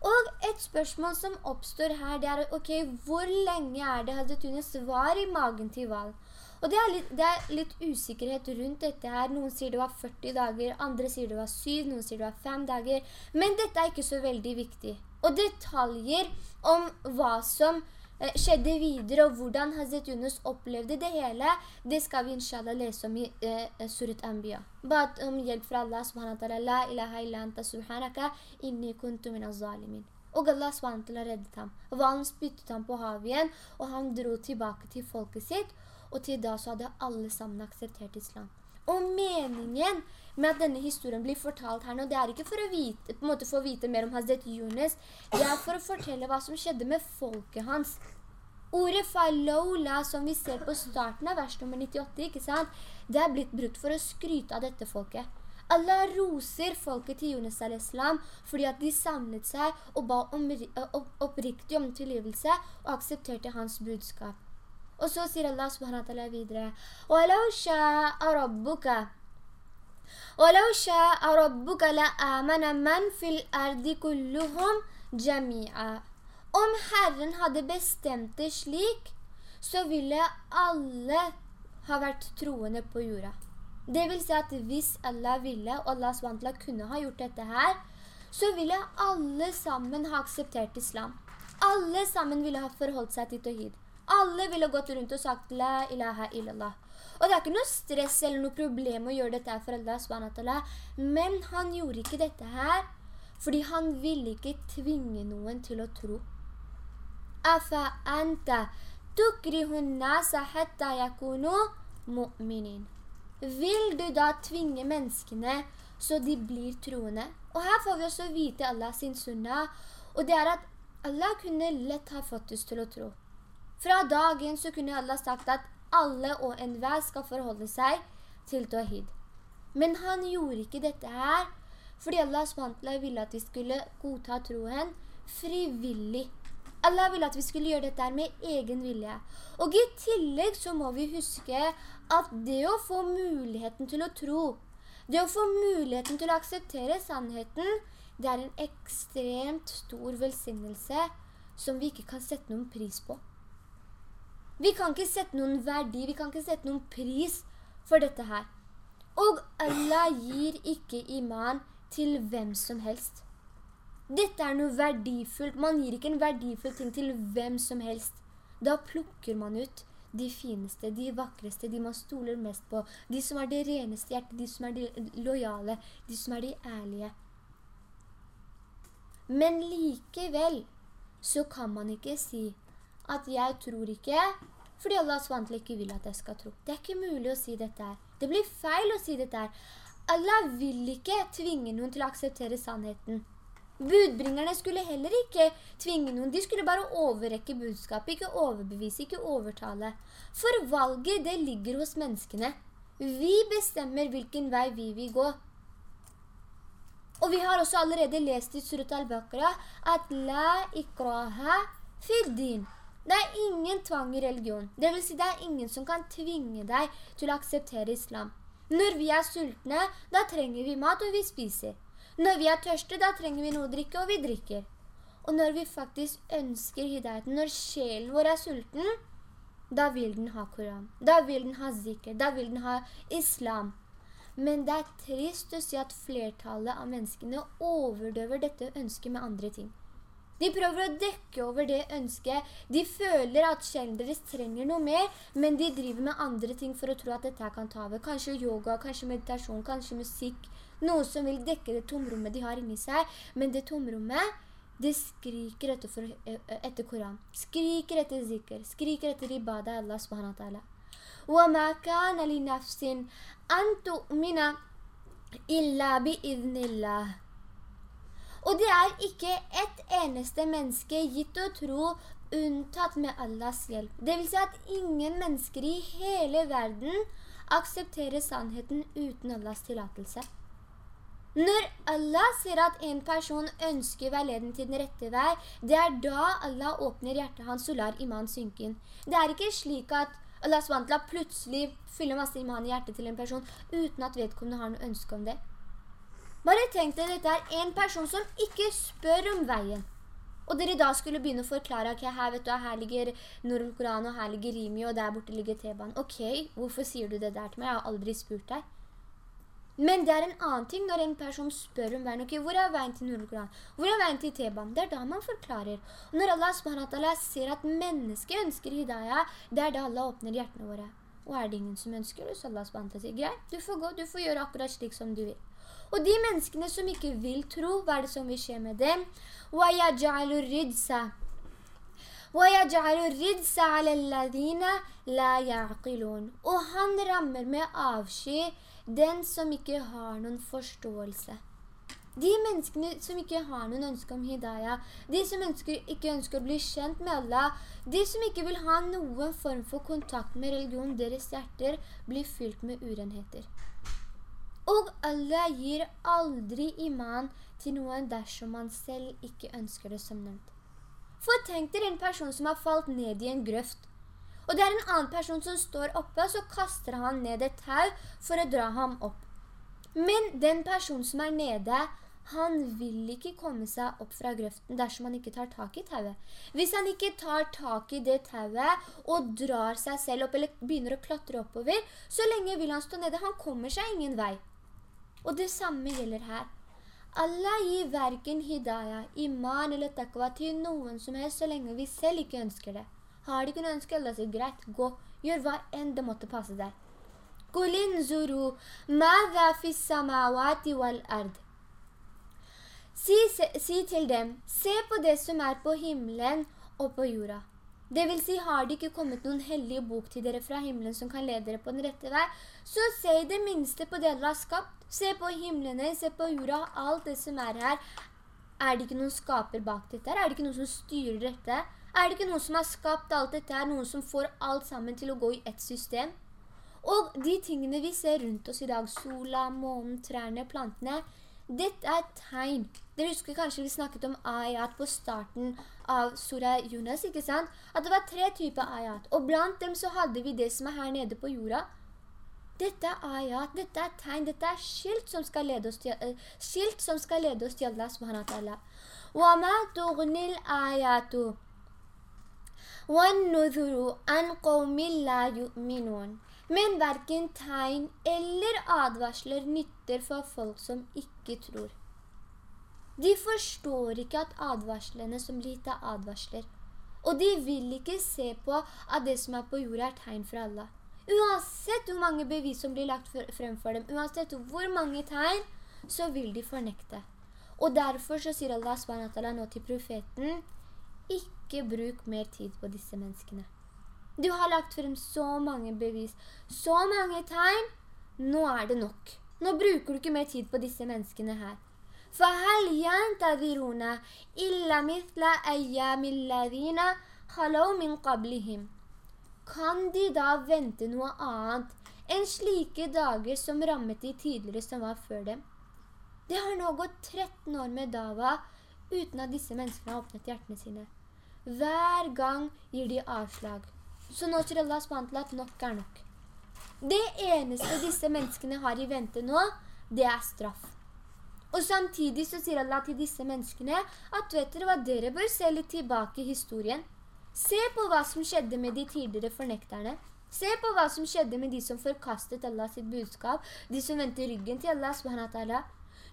Og et spørsmål som oppstår her, det er, ok, hvor lenge er det Hazret Yunus var i magen til Val? Og det er, litt, det er, litt, usikkerhet rundt dette her. Noen sier det var 40 dager, andre sier det var 7, noen sier det var 5 dager. Men dette er ikke så veldig viktig. Og detaljer om hva som skjedde videre, og hvordan Hazret Yunus opplevde det hele, det skal vi inshallah lese om i eh, eh Surat Anbiya. Bat om hjelp fra Allah subhanahu wa ta'ala, la ilaha illa anta subhanaka, inni kuntu min zalimin. Og Allah subhanahu wa reddet ham. Valen spyttet ham på havet igjen, og han dro tilbake til folket sitt, og til da så hadde alle sammen akseptert islam. Og meningen med at denne historien blir fortalt her nå. Det er ikke for å vite, på en måte få vite mer om Hazret Yunus. Det er for å fortelle hva som skjedde med folket hans. Ordet falola, som vi ser på starten av vers nummer 98, ikke sant? Det er blitt brukt for å skryte av dette folket. Allah roser folket til Jonas al-Islam fordi at de samlet seg og ba om, eh, oppriktig om tilgivelse og aksepterte hans budskap. Og så sier Allah subhanahu wa ta'ala videre «Walau sha'a rabbuka» وَلَوْ شَاءَ رَبُّكَ لَآمَنَ مَنْ فِي الْأَرْضِ كُلُّهُمْ جَمِيعًا Om Herren hadde bestemt det slik, så ville alle ha vært troende på jorda. Det vil si at hvis Allah ville, og Allah SWT kunne ha gjort dette her, så ville alle sammen ha akseptert islam. Alle sammen ville ha forholdt seg til Tawhid. Alle ville gått rundt og sagt La ilaha illallah. Og det er ikke noe stress eller noe problem å gjøre dette for Allah. Men han gjorde ikke dette her fordi han ville ikke tvinge noen til å tro. Afa anta tukrihun nasa hatta yakunu mu'minin. Vil du da tvinge menneskene så de blir troende? Og her får vi også vite Allah sin sunna, og det er at Allah kunne lett ha fått oss til å tro. Fra dagen så kunne Allah sagt at alle og enhver skal forholde seg til Tawhid. Men han gjorde ikke dette her, fordi Allah SWT ville at vi skulle godta troen frivillig. Allah ville at vi skulle gjøre dette med egen vilje. Og i tillegg så må vi huske at det å få muligheten til å tro, det å få muligheten til å akseptere sannheten, det er en ekstremt stor velsignelse som vi ikke kan sette noen pris på. Vi kan ikke sette noen verdi, vi kan ikke sette noen pris for dette her. Og Allah gir ikke iman til hvem som helst. Dette er noe verdifullt. Man gir ikke en verdifull ting til hvem som helst. Da plukker man ut de fineste, de vakreste, de man stoler mest på, de som er det reneste hjertet, de som er de lojale, de som er de ærlige. Men likevel så kan man ikke si at jeg tror ikke, fordi Allah SWT ikke vil at jeg skal tro. Det er ikke mulig å si dette her. Det blir feil å si dette her. Allah vil ikke tvinge noen til å akseptere sannheten. Budbringerne skulle heller ikke tvinge noen, de skulle bare overrekke budskapet, ikke overbevise, ikke overtale. For valget, det ligger hos menneskene. Vi bestemmer hvilken vei vi vil gå. Og vi har også allerede lest i Surat al-Baqarah at la ikraha fiddin. Det er ingen tvang i religion. Det vil si det er ingen som kan tvinge deg til å akseptere islam. Når vi er sultne, da trenger vi mat og vi spiser. Når vi er tørste, da trenger vi noe å drikke, og vi drikker. Og når vi faktisk ønsker hidayeten, når sjelen vår er sulten, da vil den ha Koran. Da vil den ha zikr. Da vil den ha islam. Men det er trist å si at flertallet av menneskene overdøver dette ønsket med andre ting. De prøver å dekke over det ønsket. De føler at sjelen deres trenger noe mer, men de driver med andre ting for å tro at dette kan ta over. Kanskje yoga, kanskje meditasjon, kanskje musikk, noe som vil dekke det tomrommet de har inni seg. Men det tomrommet, det skriker etter, for, etter Koran. Skriker etter zikr. Skriker etter ibadah Allah subhanahu wa ta'ala. وَمَا كَانَ لِنَفْسٍ أَن تُؤْمِنَ إِلَّا بِإِذْنِ اللَّهِ og det er ikke et eneste menneske gitt å tro unntatt med Allahs hjelp. Det vil si at ingen mennesker i hele verden aksepterer sannheten uten Allahs tillatelse. Når Allah sier at en person ønsker veileden til den rette vei, det er da Allah åpner hjertet hans og lar iman synken. Det er ikke slik at Allah vantla plutselig fyller masse iman i hjertet til en person uten at vedkommende har noe ønske om det. Bare tenk deg dette er en person som ikke spør om veien. Og dere da skulle begynne å forklare, ok, her vet du, her ligger Nordkoran, Koran, og her ligger Rimi, og der borte ligger Teban. Ok, hvorfor sier du det der til meg? Jeg har aldri spurt deg. Men det er en annen ting når en person spør om veien. Ok, hvor er veien til Nurul-Koran? Hvor er veien til Teban? Det er da man forklarer. Og når Allah SWT ser at mennesket ønsker hidayah, det er da Allah åpner hjertene våre. Og er det ingen som ønsker det, så Allah SWT sier, greit, du får gå, du får gjøre akkurat slik som du vil. Og de menneskene som ikke vil tro, hva er det som vil skje med dem? وَيَجْعَلُ الرِّدْسَ وَيَجْعَلُ الرِّدْسَ عَلَى الَّذِينَ لَا يَعْقِلُونَ Og han rammer med avsky den som ikke har noen forståelse. De menneskene som ikke har noen ønske om hidayah, de som ønsker, ikke ønsker å bli kjent med Allah, de som ikke vil ha noen form for kontakt med religion, deres hjerter blir fylt med urenheter. Og Allah gir aldri iman til noen dersom man selv ikke ønsker det som nevnt. For tenk dere en person som har falt ned i en grøft, og det er en annen person som står oppe, så kaster han ned et tau for å dra ham opp. Men den personen som er nede, han vil ikke komme seg opp fra grøften dersom han ikke tar tak i tauet. Hvis han ikke tar tak i det tauet og drar seg selv opp, eller begynner å klatre oppover, så lenge vil han stå nede. Han kommer seg ingen vei. Og det samme gjelder her. Allah gir hverken hidayah, iman eller takva til noen som helst så lenge vi selv ikke ønsker det. Har de kunnet ønske, Allah sier, greit, gå, gjør hva enn det måtte passe deg. Zuru, madha fis samawati wal ard. Si, si, til dem, se på det som er på himmelen og på jorda. Det vil si, har det ikke kommet noen hellige bok til dere fra himmelen som kan lede dere på den rette vei, så se det minste på det dere har skapt. Se på himmelene, se på jorda, alt det som er her. Er det ikke noen skaper bak dette? her? Er det ikke noen som styrer dette? Er det ikke noen som har skapt alt dette her, noen som får alt sammen til å gå i ett system? Og de tingene vi ser rundt oss i dag, sola, månen, trærne, plantene, dette er tegn. Dere husker kanskje vi snakket om ayat på starten av Surah Yunus, ikke sant? At det var tre typer ayat, og blant dem så hadde vi det som er her nede på jorda. Dette er ayat, dette er tegn, dette er skilt som skal lede oss til, uh, skilt som skal lede oss til Allah subhanahu wa ta'ala. وَمَا تُغْنِ الْآيَاتُ وَالنُّذُرُ أَنْ قَوْمِ لَا يُؤْمِنُونَ Men hverken tegn eller advarsler nytter for folk som ikke tror. De forstår ikke at advarslene som blir gitt er advarsler. Og de vil ikke se på at det som er på jorda er tegn for Allah. Uansett hvor mange bevis som blir lagt frem for dem, uansett hvor mange tegn, så vil de fornekte. Og derfor så sier Allah SWT nå til profeten, ikke bruk mer tid på disse menneskene. Du har lagt frem så mange bevis, så mange tegn. Nå er det nok. Nå bruker du ikke mer tid på disse menneskene her. فهل ينتظرون إلا مثل أيام الذين خلوا من قبلهم Kan de da vente noe annet enn slike dager som rammet de tidligere som var før dem? Det har nå gått 13 år med Dava uten at disse menneskene har åpnet hjertene sine. Hver gang gir de avslag. Så nå sier Allah SWT at nok er nok. Det eneste disse menneskene har i vente nå, det er straff. Og samtidig så sier Allah til disse menneskene at vet dere hva, dere bør se litt tilbake i historien. Se på hva som skjedde med de tidligere fornekterne. Se på hva som skjedde med de som forkastet Allah sitt budskap, de som vendte ryggen til Allah subhanahu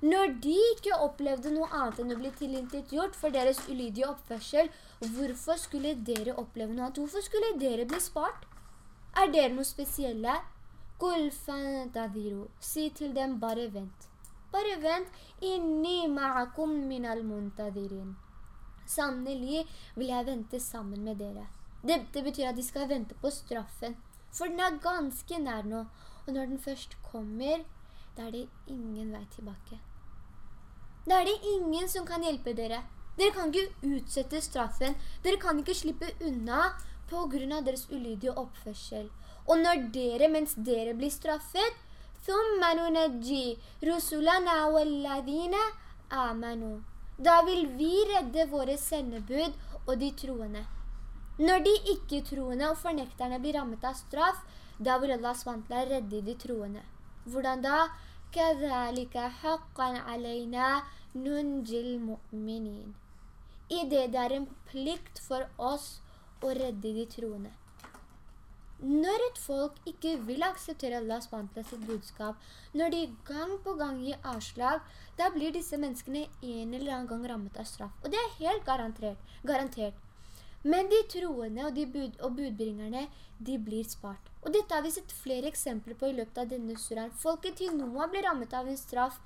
Når de ikke opplevde noe annet enn å bli tilintet gjort for deres ulydige oppførsel, hvorfor skulle dere oppleve noe annet? Hvorfor skulle dere bli spart? Er dere noe spesielle? Si til dem, bare vent. Bare vent. Inni ma'akum minal muntadirin. Sannelig vil jeg vente sammen med dere. Det betyr at de skal vente på straffen. For den er ganske nær nå. Og når den først kommer, da er det ingen vei tilbake. Da er det ingen som kan hjelpe dere. Dere kan ikke utsette straffen. Dere kan ikke slippe unna på grunn av deres ulydige oppførsel. Og når dere, mens dere blir straffet, da vil vi redde våre sendebud og de troende. Når de ikke-troende og fornekterne blir rammet av straff, da vil Allah SWT redde de troende. Hvordan da? كَذَلِكَ حَقًّا عَلَيْنَا نُنْجِ الْمُؤْمِنِينَ I det det er en plikt for oss å redde de troende. Når et folk ikke vil akseptere Allahs SWT sitt budskap, når de gang på gang gir avslag, da blir disse menneskene en eller annen gang rammet av straff. Og det er helt garantert. garantert. Men de troende og, de bud, og budbringerne, de blir spart. Og dette har vi sett flere eksempler på i løpet av denne suraen. Folket til Noah blir rammet av en straff,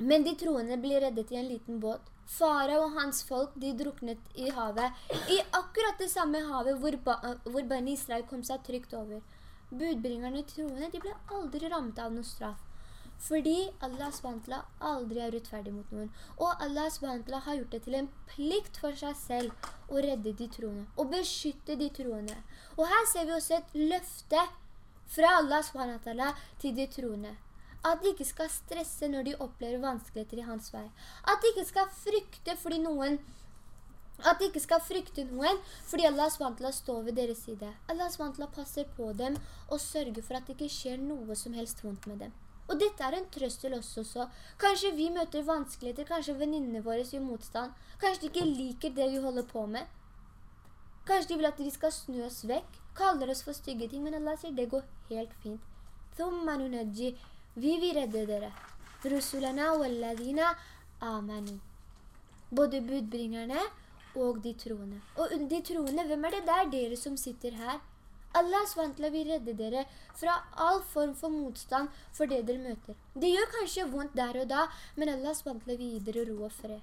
men de troende blir reddet i en liten båt. Farao og hans folk, de druknet i havet. I akkurat det samme havet hvor, ba, hvor Ben Israel kom seg trygt over. Budbringerne troende, de ble aldri rammet av noen straff. Fordi Allah SWT aldri er rettferdig mot noen. Og Allah SWT har gjort det til en plikt for seg selv å redde de troende. Og beskytte de troende. Og her ser vi også et løfte fra Allah SWT til de troende. At de ikke skal stresse når de opplever vanskeligheter i hans vei. At de ikke skal frykte fordi noen at de ikke skal frykte noen, fordi Allah SWT står ved deres side. Allah SWT passer på dem og sørger for at det ikke skjer noe som helst vondt med dem. Og dette er en trøst til oss også. Kanskje vi møter vanskeligheter, kanskje venninnene våre gjør motstand. Kanskje de ikke liker det vi holder på med. Kanskje de vil at vi skal snu oss vekk, kaller oss for stygge ting, men Allah sier det går helt fint. Vi vil redde dere. Rusulana walladina amanu. Både budbringerne og de troende. Og de troende, hvem er det? Det er dere som sitter her. Allah SWT vil redde dere fra all form for motstand for det dere møter. Det gjør kanskje vondt der og da, men Allah SWT vil gi dere ro og fred.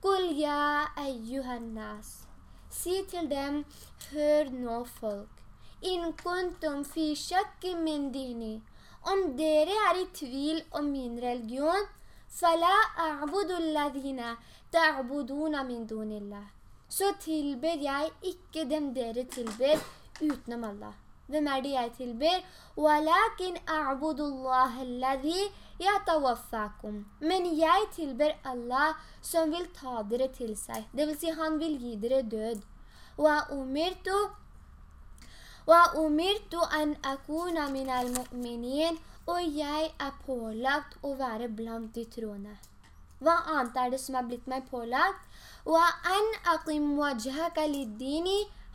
Qul ya ayyuhannas. Si til dem, hør nå folk. In kuntum fi shakki min dini. Om dere er i tvil om min religion, så tilber jeg ikke dem dere tilber utenom Allah. Hvem er det jeg tilber? Men jeg tilber Allah som vil ta dere til seg. Det vil si han vil gi dere død. وَأُمِرْتُ وَأُمِرْتُ أَنْ أَكُونَ مِنَ الْمُؤْمِنِينَ Og jeg er pålagt å være blant de troende. Hva annet er det som er blitt meg pålagt? وَأَنْ أَقِمْ وَجْهَكَ لِلدِّينِ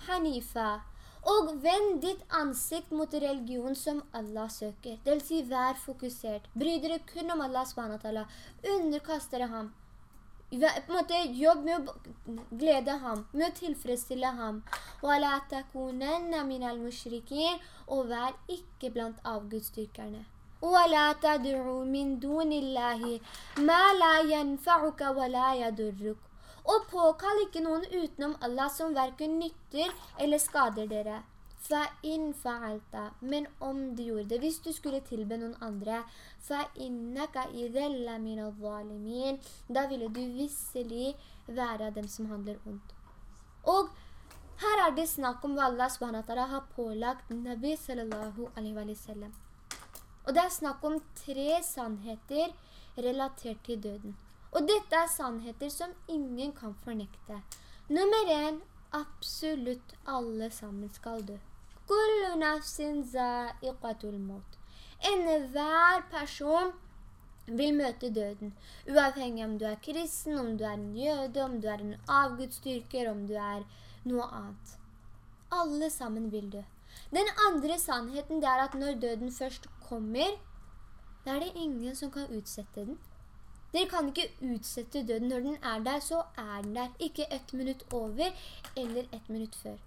حَنِيفًا Og vend ditt ansikt mot religion som Allah søker. Det vil si, vær fokusert. Bry dere kun om Allah SWT. Underkast dere ham på en måte jobb med å glede ham, med å tilfredsstille ham. Og vær ikke blant avgudstyrkerne. ولا تدعو من دون الله ما لا ينفعك ولا يضرك Og påkall ikke noen utenom Allah som hverken nytter eller skader dere. فَإِن فَعَلْتَ Men om du gjorde det, hvis du skulle tilbe noen andre, فَإِنَّكَ إِذَلَّ مِنَ الظَّالِمِينَ Da ville du visselig være av dem som handler ondt. Og her er det snakk om hva Allah SWT har pålagt Nabi sallallahu alaihi wa sallam. Og det er snakk om tre sannheter relatert til døden. Og dette er sannheter som ingen kan fornekte. Nummer en, absolutt alle sammen skal dø. Kullu nafsin za'iqatul mot. Enhver person vil møte døden. Uavhengig om du er kristen, om du er en jøde, om du er en avgudstyrker, om du er noe annet. Alle sammen vil dø. Den andre sannheten er at når døden først kommer, da er det ingen som kan utsette den. Dere kan ikke utsette døden. Når den er der, så er den der. Ikke ett minutt over, eller ett minutt før.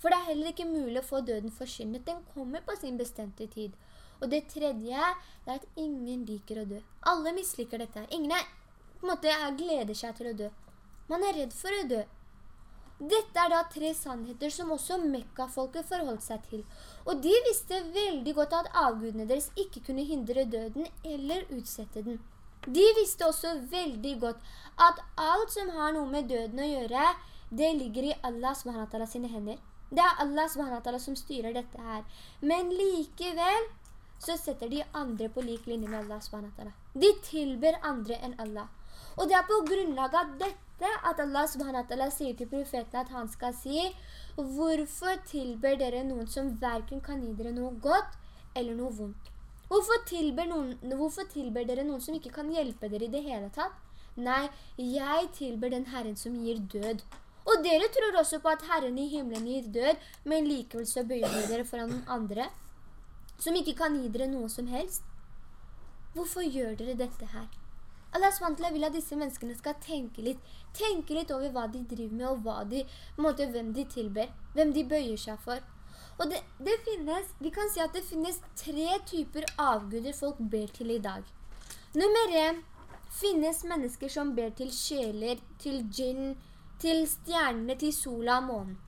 For det er heller ikke mulig å få døden forskyndet. Den kommer på sin bestemte tid. Og det tredje er at ingen liker å dø. Alle misliker dette. Ingen er, på en måte, gleder seg til å dø. Man er redd for å dø. Dette er da tre sannheter som også Mekka-folket forholdt seg til. Og de visste veldig godt at avgudene deres ikke kunne hindre døden eller utsette den. De visste også veldig godt at alt som har noe med døden å gjøre, det ligger i Allah sine hender. Det er Allah SWT som styrer dette her. Men likevel så setter de andre på lik linje med Allah SWT. De tilber andre enn Allah. Og det er på grunnlag av dette at Allah SWT sier til profeten at han skal si Hvorfor tilber dere noen som hverken kan gi dere noe godt eller noe vondt? Hvorfor tilber, noen, hvorfor tilber, dere noen som ikke kan hjelpe dere i det hele tatt? Nei, jeg tilber den Herren som gir død. Og dere tror også på at Herren i himmelen gir død, men likevel så bøyer dere foran noen andre, som ikke kan gi dere noe som helst. Hvorfor gjør dere dette her? Allah SWT vil at disse menneskene skal tenke litt, tenke litt over hva de driver med, og hva de, måte, hvem de tilber, hvem de bøyer seg for. Og det, det, finnes, vi kan si at det finnes tre typer avguder folk ber til i dag. Nummer en, finnes mennesker som ber til sjeler, til djinn, til stjernene, til sola og månen.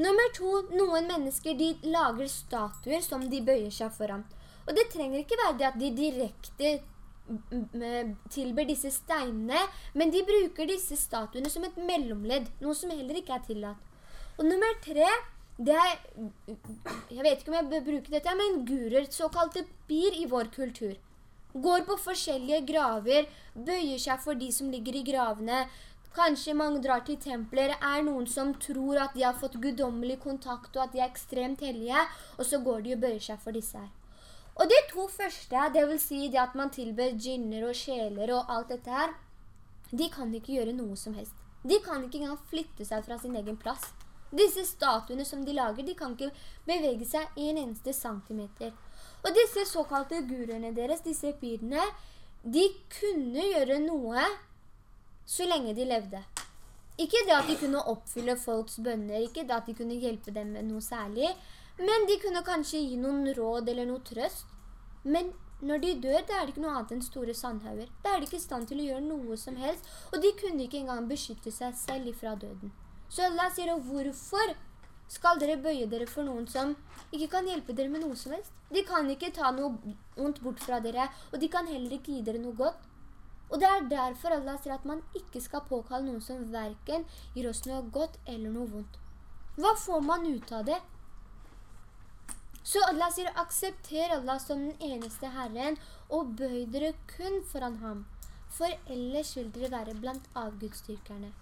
Nummer to, noen mennesker de lager statuer som de bøyer seg foran. Og det trenger ikke være det at de direkte tilber disse steinene, men de bruker disse statuene som et mellomledd, noe som heller ikke er tillatt. Og nummer tre, det er, jeg vet ikke om jeg bør bruke dette, men gurer, såkalte bir i vår kultur, går på forskjellige graver, bøyer seg for de som ligger i gravene, Kanskje mange drar til templer, er noen som tror at de har fått guddommelig kontakt og at de er ekstremt hellige, og så går de og bøyer seg for disse her. Og de to første, det vil si det at man tilber djinner og sjeler og alt dette her, de kan ikke gjøre noe som helst. De kan ikke engang flytte seg fra sin egen plass. Disse statuene som de lager, de kan ikke bevege seg en eneste centimeter. Og disse såkalte guruene deres, disse pirene, de kunne gjøre noe så lenge de levde. Ikke det at de kunne oppfylle folks bønner, ikke det at de kunne hjelpe dem med noe særlig, men de kunne kanskje gi noen råd eller noe trøst. Men når de dør, da er det ikke noe annet enn store sandhauger. Da er de ikke i stand til å gjøre noe som helst, og de kunne ikke engang beskytte seg selv ifra døden. Så Allah sier, hvorfor skal dere bøye dere for noen som ikke kan hjelpe dere med noe som helst? De kan ikke ta noe ondt bort fra dere, og de kan heller ikke gi dere noe godt. Og det er derfor Allah sier at man ikke skal påkalle noen som verken gir oss noe godt eller noe vondt. Hva får man ut av det? Så Allah sier, aksepter Allah som den eneste Herren, og bøy dere kun foran ham, for ellers vil dere være blant avgudstyrkerne.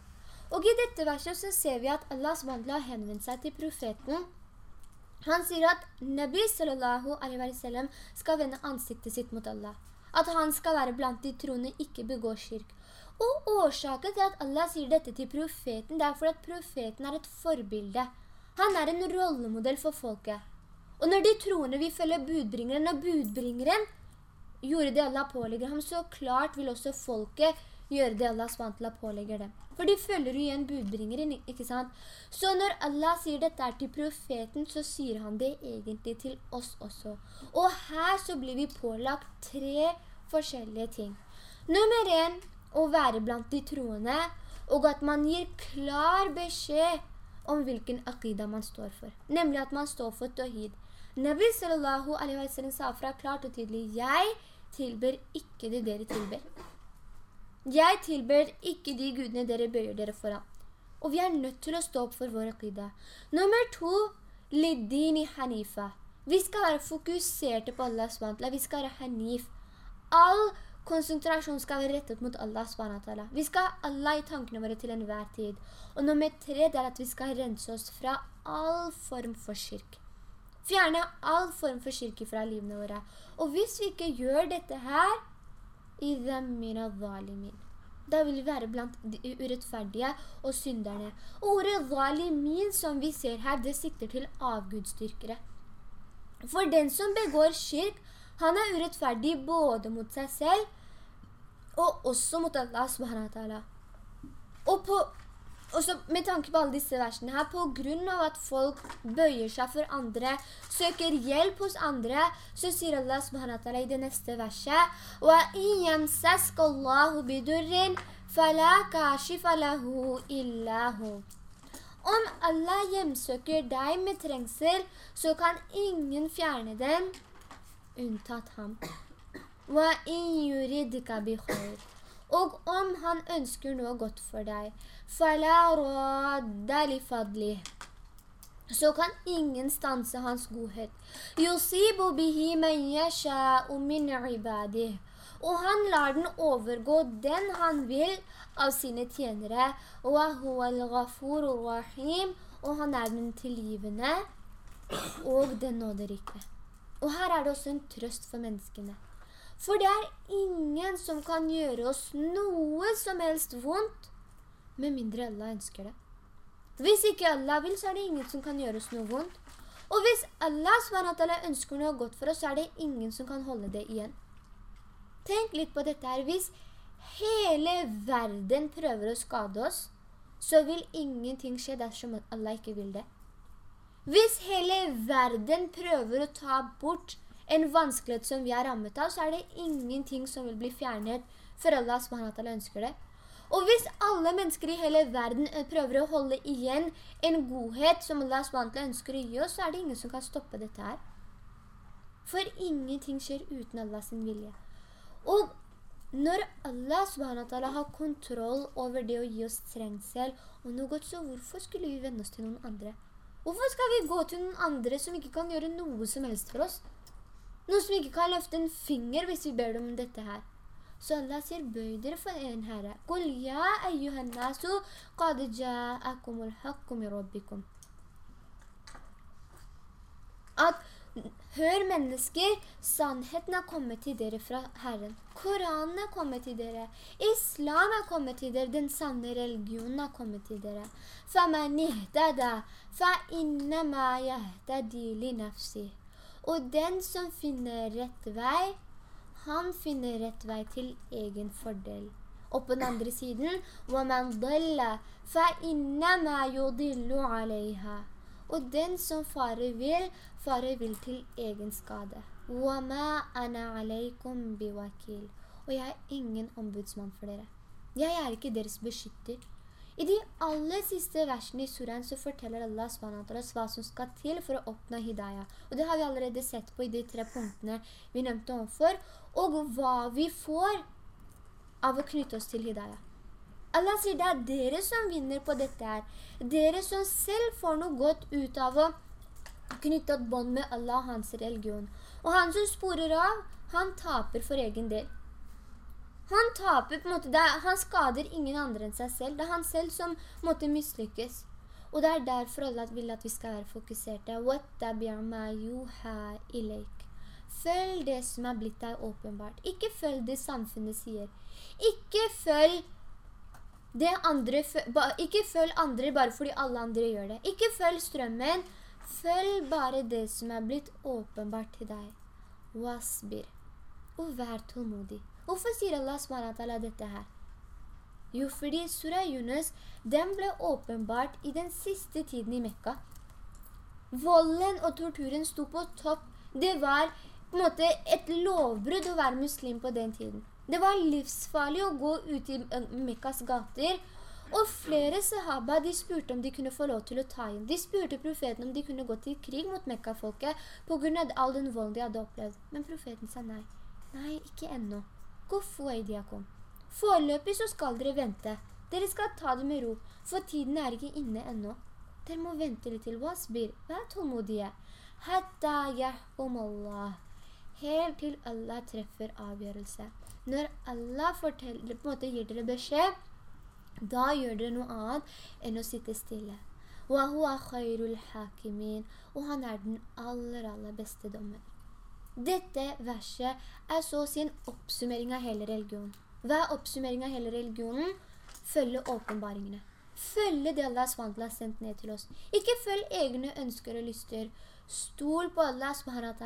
Og i dette verset så ser vi at Allah SWT har henvendt seg til profeten. Han sier at Nabi sallallahu alaihi wa sallam skal vende ansiktet sitt mot Allah. At han skal være blant de troende, ikke begå kirk. Og årsaken til at Allah sier dette til profeten, det er fordi at profeten er et forbilde. Han er en rollemodell for folket. Og når de troende vil følge budbringeren, og budbringeren gjorde det Allah pålegger ham, så klart vil også folket gjøre det Allah SWT pålegger dem. For de følger jo igjen budbringeren, ikke sant? Så når Allah sier dette er til profeten, så sier han det egentlig til oss også. Og her så blir vi pålagt tre forskjellige ting. Nummer en, å være blant de troende, og at man gir klar beskjed om hvilken akida man står for. Nemlig at man står for tawhid. Nabi sallallahu alaihi wa sallam sa fra klart og tydelig, jeg tilber ikke det dere tilber. Jeg tilber ikke de gudene dere bøyer dere foran. Og vi er nødt til å stå opp for vår akida. Nummer to, lidini hanifa. Vi skal være fokuserte på Allah SWT. Vi skal være hanif. All konsentrasjon skal være rettet mot Allah SWT. Vi skal ha Allah i tankene våre til enhver tid. Og nummer tre er at vi skal rense oss fra all form for kirk. Fjerne all form for kirke fra livene våre. Og hvis vi ikke gjør dette her. Da vil vi være blant de urettferdige og synderne. Og ordet zalimin som vi ser her, det sikter til avgudstyrkere. For den som begår kirk, han er urettferdig både mot seg selv og også mot Allah subhanahu wa ta'ala. Og på også med tanke på alle disse versene her, på grunn av at folk bøyer seg for andre, søker hjelp hos andre, så sier Allah subhanahu wa ta'ala i det neste verset وَإِن يَمْسَسْكَ اللَّهُ بِدُرٍ فَلَا كَاشِفَ لَهُ إِلَّا هُ Om Allah hjemsøker deg med trengsel, så kan ingen fjerne den, unntatt ham. Og om han ønsker noe godt for deg, så kan ingen stanse hans godhet. Og han lar den overgå den han vil av sine tjenere. Og han er den tilgivende og den nåderike. Og her er det også en trøst for menneskene. For det er ingen som kan gjøre oss noe som helst vondt, med mindre Allah ønsker det. Hvis ikke Allah vil, så er det ingen som kan gjøre oss noe vondt. Og hvis Allah ønsker noe godt for oss, så er det ingen som kan holde det igjen. Tenk litt på dette her. Hvis hele verden prøver å skade oss, så vil ingenting skje dersom Allah ikke vil det. Hvis hele verden prøver å ta bort en vanskelighet som vi er rammet av, så er det ingenting som vil bli fjernet før Allah SWT ønsker det. Og hvis alle mennesker i hele verden eh, prøver å holde igjen en godhet som Allah SWT ønsker å gi oss, så er det ingen som kan stoppe dette her. For ingenting skjer uten Allahs vilje. Og når Allah SWT har kontroll over det å gi oss trengsel og noe godt, så hvorfor skulle vi vende oss til noen andre? Hvorfor skal vi gå til noen andre som ikke kan gjøre noe som helst for oss? Noen som ikke kan løfte en finger hvis vi ber dem om dette her. Så Allah sier, bøy dere for en herre. Qul ja, ayyuhannasu, qad ja'akumul hakkum i rabbikum. At, hør mennesker, sannheten er kommet til dere fra Herren. Koranen er kommet til dere. Islam er kommet til dere. Den sanne religionen er kommet til dere. فَمَنْ اِهْتَدَى فَإِنَّمَا يَهْتَدِي لِنَفْسِهِ og den som finner rett vei, han finner rett vei til egen fordel. Og på den andre siden, وَمَنْ ضَلَّ فَإِنَّمَا يُضِلُّ عَلَيْهَا Og den som fare vil, farer vil til egen skade. Og jeg er ingen ombudsmann for dere. Jeg er ikke deres beskytter. I de aller siste versene i suraen så forteller Allah SWT hva som skal til for å oppnå hidayah. Og det har vi allerede sett på i de tre punktene vi nevnte omfor, og hva vi får av å knytte oss til hidayah. Allah sier det er dere som vinner på dette her. Dere som selv får noe godt ut av å knytte et bånd med Allah hans religion. Og han som sporer av, han taper for egen del. Han taper på en måte, han skader ingen andre enn seg selv. Det er han selv som måtte mislykkes. Og det er derfor Allah vil at vi skal være fokuserte. Følg det som er blitt deg åpenbart. Ikke følg det samfunnet sier. Ikke følg andre, ikke følg andre bare fordi alle andre gjør det. Ikke følg strømmen. Følg bare det som er blitt åpenbart til deg. Wasbir. Og vær tålmodig. Hvorfor sier Allah SWT dette her? Jo, fordi Surah Yunus, den ble åpenbart i den siste tiden i Mekka. Volden og torturen sto på topp. Det var på en måte et lovbrudd å være muslim på den tiden. Det var livsfarlig å gå ut i Mekkas gater, Og flere sahaba de spurte om de kunne få lov til å ta inn. De spurte profeten om de kunne gå til krig mot Mekka-folket på grunn av all den volden de hadde opplevd. Men profeten sa nei. Nei, ikke ennå. Kufu eidiakum. Foreløpig så skal dere vente. Dere skal ta det med ro, for tiden er ikke inne ennå. Dere må vente litt til wasbir. Vær tålmodige. Hatta yahkum Allah helt til Allah treffer avgjørelse. Når Allah gir dere beskjed, da gjør dere noe annet enn å sitte stille. Og han er den aller, aller beste dommer. Dette verset er så å si en oppsummering av hele religionen. Hva er oppsummering av hele religionen? Følge åpenbaringene. Følge det Allah SWT har sendt ned til oss. Ikke følg egne ønsker og lyster. Stol på Allah SWT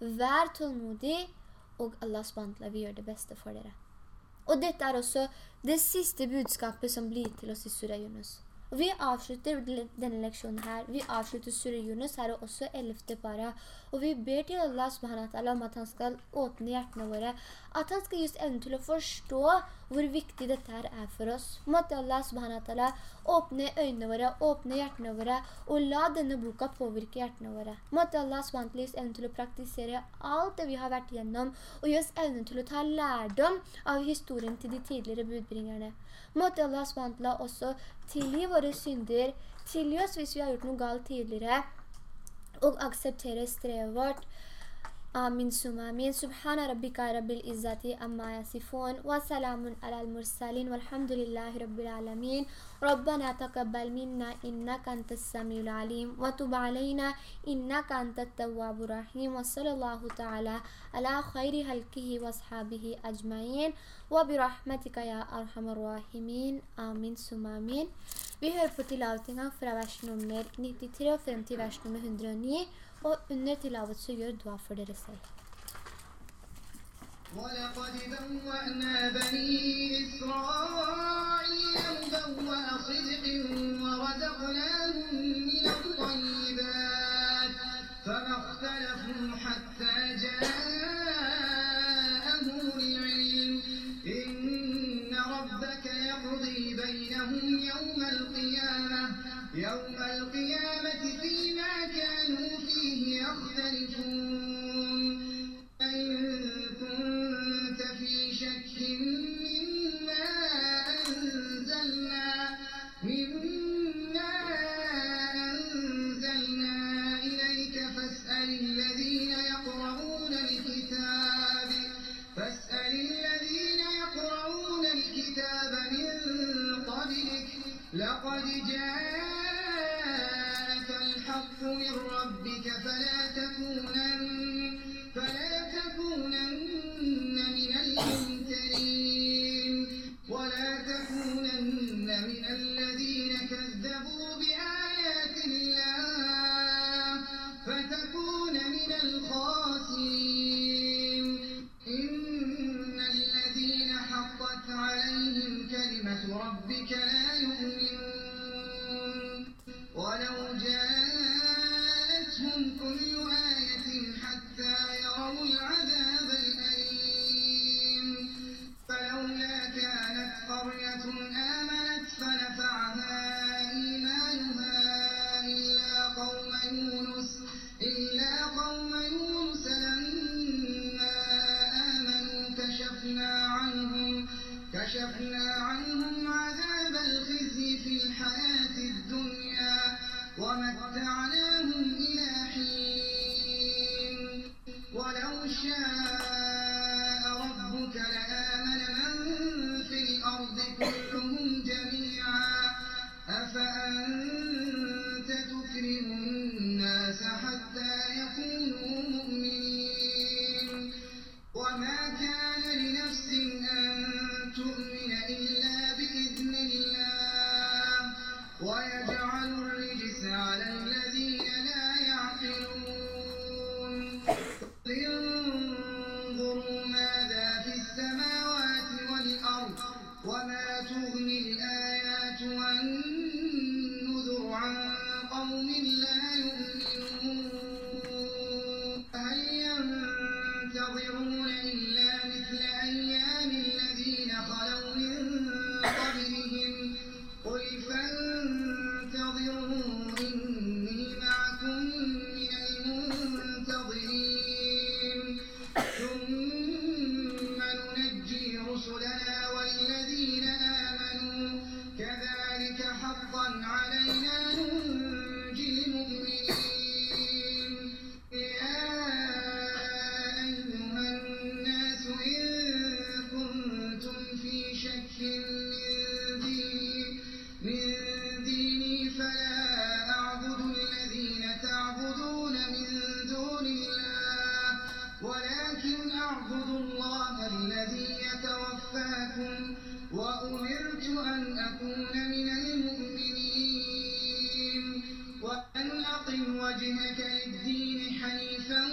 Vær tålmodig, og Allah SWT vil gjøre det beste for dere. Og dette er også det siste budskapet som blir til oss i Surah Yunus. Og vi avslutter denne leksjonen her. Vi avslutter Surah Yunus her og også 11. para. Og vi ber til Allah SWT om at han skal åpne hjertene våre. At han skal gi oss evne til å forstå hvor viktig dette her er for oss. Måtte Allah SWT åpne øynene våre, åpne hjertene våre, og la denne boka påvirke hjertene våre. Måtte Allah SWT gi oss evne til å praktisere alt det vi har vært gjennom, og gi oss evne til å ta lærdom av historien til de tidligere budbringerne. Måtte Allah SWT også tilgi våre synder, tilgi oss hvis vi har gjort noe galt tidligere, og akseptere strevet vårt. آمين ثم آمين. سبحان ربك رب العزة أما يصفون وسلام على المرسلين والحمد لله رب العالمين. ربنا تقبل منا إنك أنت السميع العليم وتب علينا إنك أنت التواب الرحيم وصلى الله تعالى على خير خلقه وأصحابه أجمعين. وبرحمتك يا أرحم الراحمين. آمين ثم آمين. Vi hører på tilavetinga fra vers nummer 93 og frem til vers nummer 109. Og under tilavet så gjør dua for dere selv. ولقد بوأنا بني إسرائيل مبوأ صدق ورزقناهم من الطيبات فما يوم القيامة فيما كانوا يختلفون. وجهك للدين حنيفا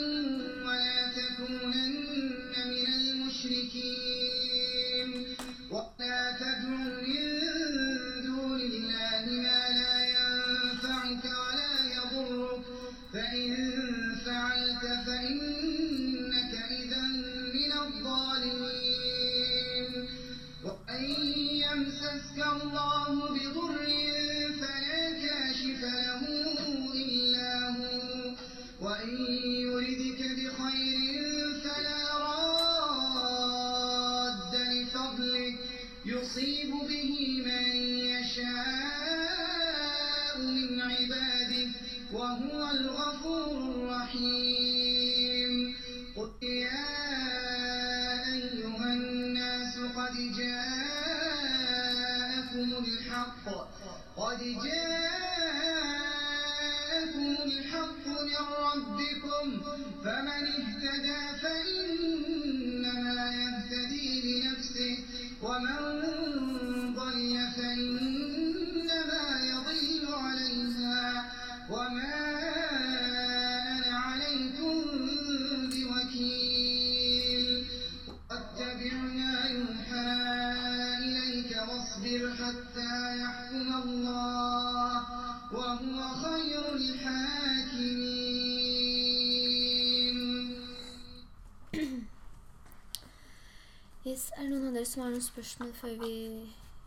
spørsmål før vi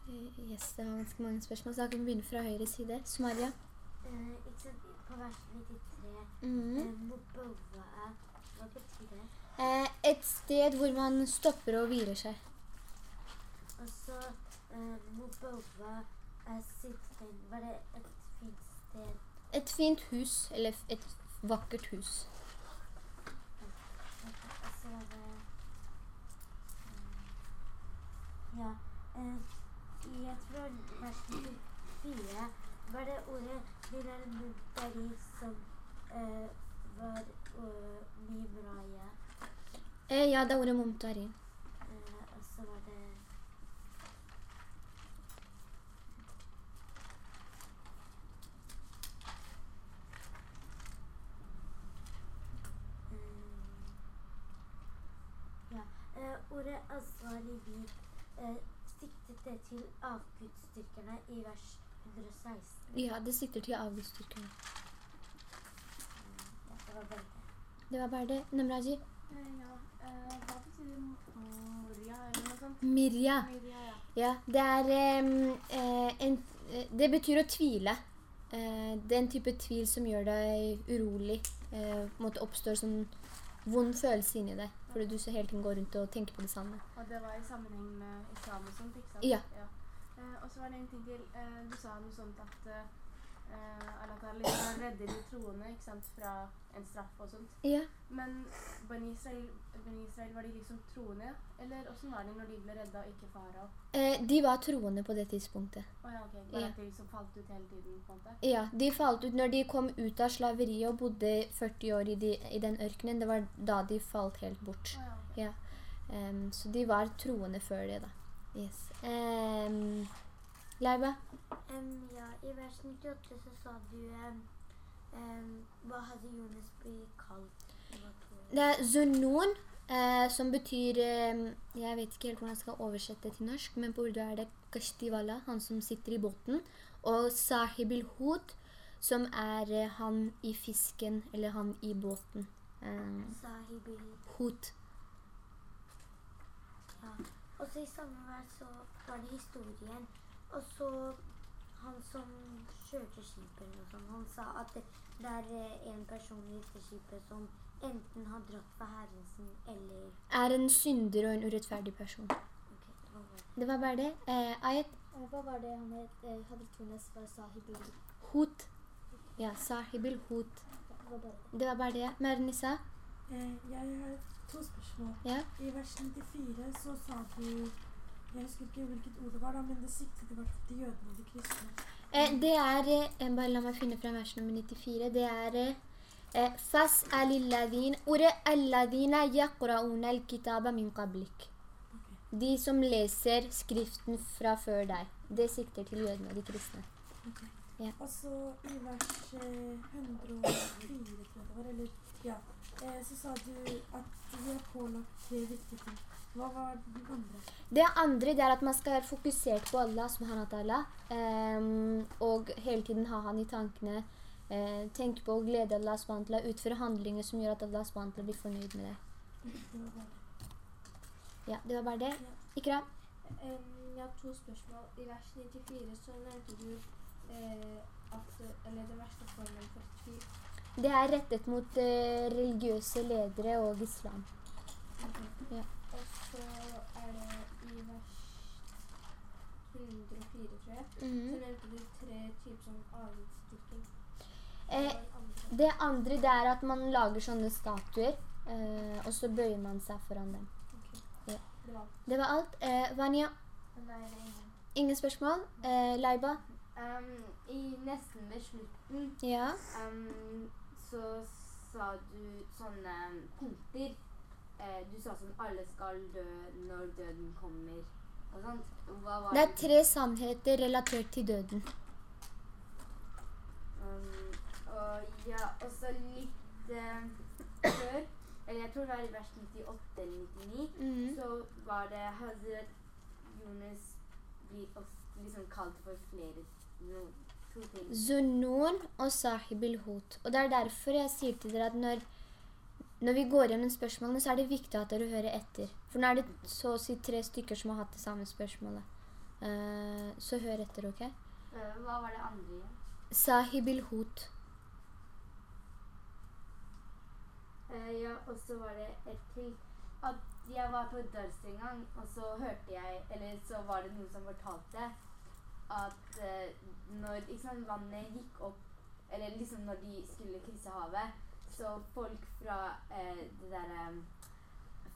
eh, Yes, det var ganske mange spørsmål, så da kan vi begynne fra høyre side. Sumaria? Eh, ikke på vers 93, Mhm. eh, hva betyr det? Eh, et sted hvor man stopper og hviler seg. Og så eh, er var det et fint sted? Et fint hus, eller et vakkert hus. Og så var det eh, Ja. Eh, jeg tror vers 94 var det ordet Bilal Muntari som eh, var uh, bra, Eh, ja, det er ordet mumtarin. Eh, og så var det Eh, Ja. eh, ordet Azwari-Vid eh, siktet det til avgudsstyrkerne i vers 116. Ja, det sikter til avgudsstyrkene. Ja, det var bare det. Det var bare det. Nemraji? Ja, eh, hva betyr Moria eller noe sånt? Mirja. Moria, ja. Ja, det er eh, en eh, Det betyr å tvile. Eh, det er en type tvil som gjør deg urolig. Eh, på en måte oppstår sånn vond følelse inni deg. Fordi du så hele tiden går rundt og tenker på det samme. Og det var i sammenheng med islam og sånt, ikke sant? Ja. Eh, og så var det en ting til. Eh, du sa noe sånt at eh, eh, at han liksom redder de troende ikke sant, fra en straff og sånt. Ja. Men Ben Israel, ben Israel, var de liksom troende? Eller åssen var de når de ble redda og ikke farao? Eh, de var troende på det tidspunktet. Oh, ja, okay. Bare Ja. at de liksom falt ut hele tiden, på en måte? Ja, de falt ut når de kom ut av slaveriet og bodde 40 år i, de, i den ørkenen. Det var da de falt helt bort. Oh, ja, okay. Ja. Um, så de var troende før det, da. Yes. Um, Leiba? Um, ja, I vers 98 så sa du um, Hva hadde Jonas blitt kalt? Det er Zunun, eh, som betyr eh, Jeg vet ikke helt hvordan jeg skal oversette det til norsk, men på urdu er det Kashtiwala, han som sitter i båten. Og Sahibil Hud, som er eh, han i fisken, eller han i båten. Eh, Sahibil. Hud. Ja. Og så i samme vers så var det historien. Og så han som kjørte skipet sånt, han sa at det, det er eh, en person i dette skipet som enten har dratt for herren sin, eller Er en synder og en urettferdig person. Okay, det var bare Det var. Eh, Ayet? Hva var det han het? Eh, Hadde Tunes var sahibul? Hot. Ja, sahibul hot. Det var bare det. Mernissa? Eh, jeg har to spørsmål. Ja. I vers 94 så sa du Jeg husker ikke hvilket ord det var, da, men det siktet i hvert fall til jødene og de kristne. Eh, det er eh, Bare la meg finne frem vers nummer 94. Det er eh, Fas alilladin Ordet alladina yaqra'una al-kitaba min qablik. De som leser skriften fra før deg. Det sikter til jødene og de kristne. Okay. Ja. Og så i vers eh, 104, tror jeg det var, eller ja, eh, så sa du at vi er pålagt tre viktige ting. Hva var den andre? Det andre det er at man skal være fokusert på Allah subhanahu ehm, og hele tiden ha han i tankene. Uh, tenke på å glede Allah subhanahu utføre handlinger som gjør at Allah subhanahu blir fornøyd med deg. Det det. Ja, det var bare det. Ikra? Jeg har to spørsmål. I vers 94 så nevnte du uh, at Eller den verste formen for tvil. Det er rettet mot eh, religiøse ledere og islam. Ja. Og så er det i vers 104, tror jeg, så Mhm. nevnte du tre typer sånn avgiftsdyrking. eh, det andre det er at man lager sånne statuer, eh, og så bøyer man seg foran dem. Det var Det var alt. Eh, Vanya, Nei, det er ingen. ingen spørsmål? Eh, Laiba? Um, I nesten ved slutten Ja. um, så sa du sånne punkter. Eh, du sa sånn alle skal dø når døden kommer og sånt. Hva var Det er tre sannheter relatert til døden. Um, og ja, og så litt eh, før, eller jeg tror det var i vers 98 eller 99, Mm. så var det Hazret Jonas blir ofte liksom kalt for flere no, to ting. Zunnun og sahibil hot. Og det er derfor jeg sier til dere at når, når vi går gjennom spørsmålene, så er det viktig at dere hører etter. For nå er det så å si tre stykker som har hatt det samme spørsmålet. Uh, så hør etter, ok? Eh, hva var det andre igjen? Sahibil hot. Uh, ja, og så var det et til. At jeg var på dørs en gang, og så hørte jeg Eller så var det noen som fortalte at eh, når sant, vannet gikk opp Eller liksom når de skulle krysse havet, så folk fra eh, det derre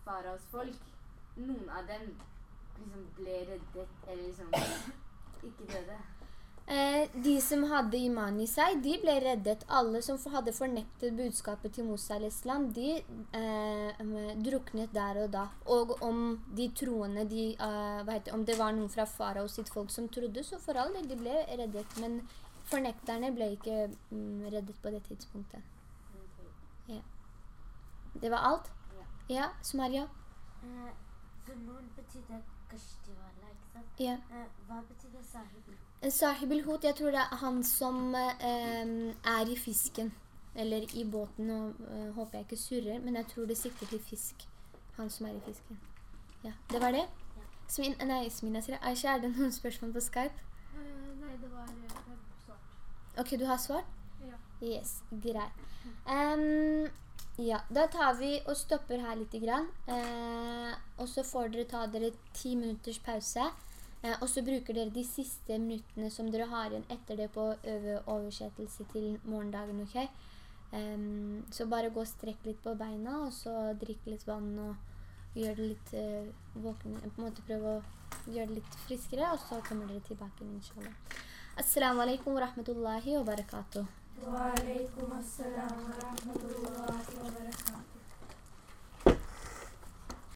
Faraos folk Noen av dem liksom ble reddet, eller liksom ikke døde. Eh, de som hadde iman i seg, de ble reddet. Alle som hadde fornektet budskapet til Musa al-Islam, de eh, druknet der og da. Og om de troende, de, eh, det, om det var noen fra farao sitt folk som trodde, så for all del, de ble reddet. Men fornekterne ble ikke mm, reddet på det tidspunktet. Det var alt? Ja. Ja, Sumaria? Eh, Zunnun betyr kashtiwala, ikke sant? Ja. Eh, hva betyr sahibul? Sahib al-Hut, jeg tror det er han som eh, er i fisken. Eller i båten. og eh, håper jeg ikke surrer, men jeg tror det sikter til fisk. Han som er i fisken. Ja, Det var det? Smin, nei, Smina sier det. Aisha, er det noen spørsmål på Skype? Uh, nei, det var eh, svart. Ok, du har svart? Ja. Yes, greit. Um, ja, da tar vi og stopper her litt. Grann. Eh, og så får dere ta dere ti minutters pause. Eh, og så bruker dere de siste minuttene som dere har igjen etter det på å øve oversettelse til morgendagen. ok? Em, så bare gå og strekk litt på beina, og så drikk litt vann og gjør det litt eh, våken, på en måte prøv å gjøre det litt friskere, og så kommer dere tilbake, inshallah. Assalamu alaikum wa rahmatullahi wa barakatuh. Wa alaikum assalam wa rahmatullahi wa barakatuh.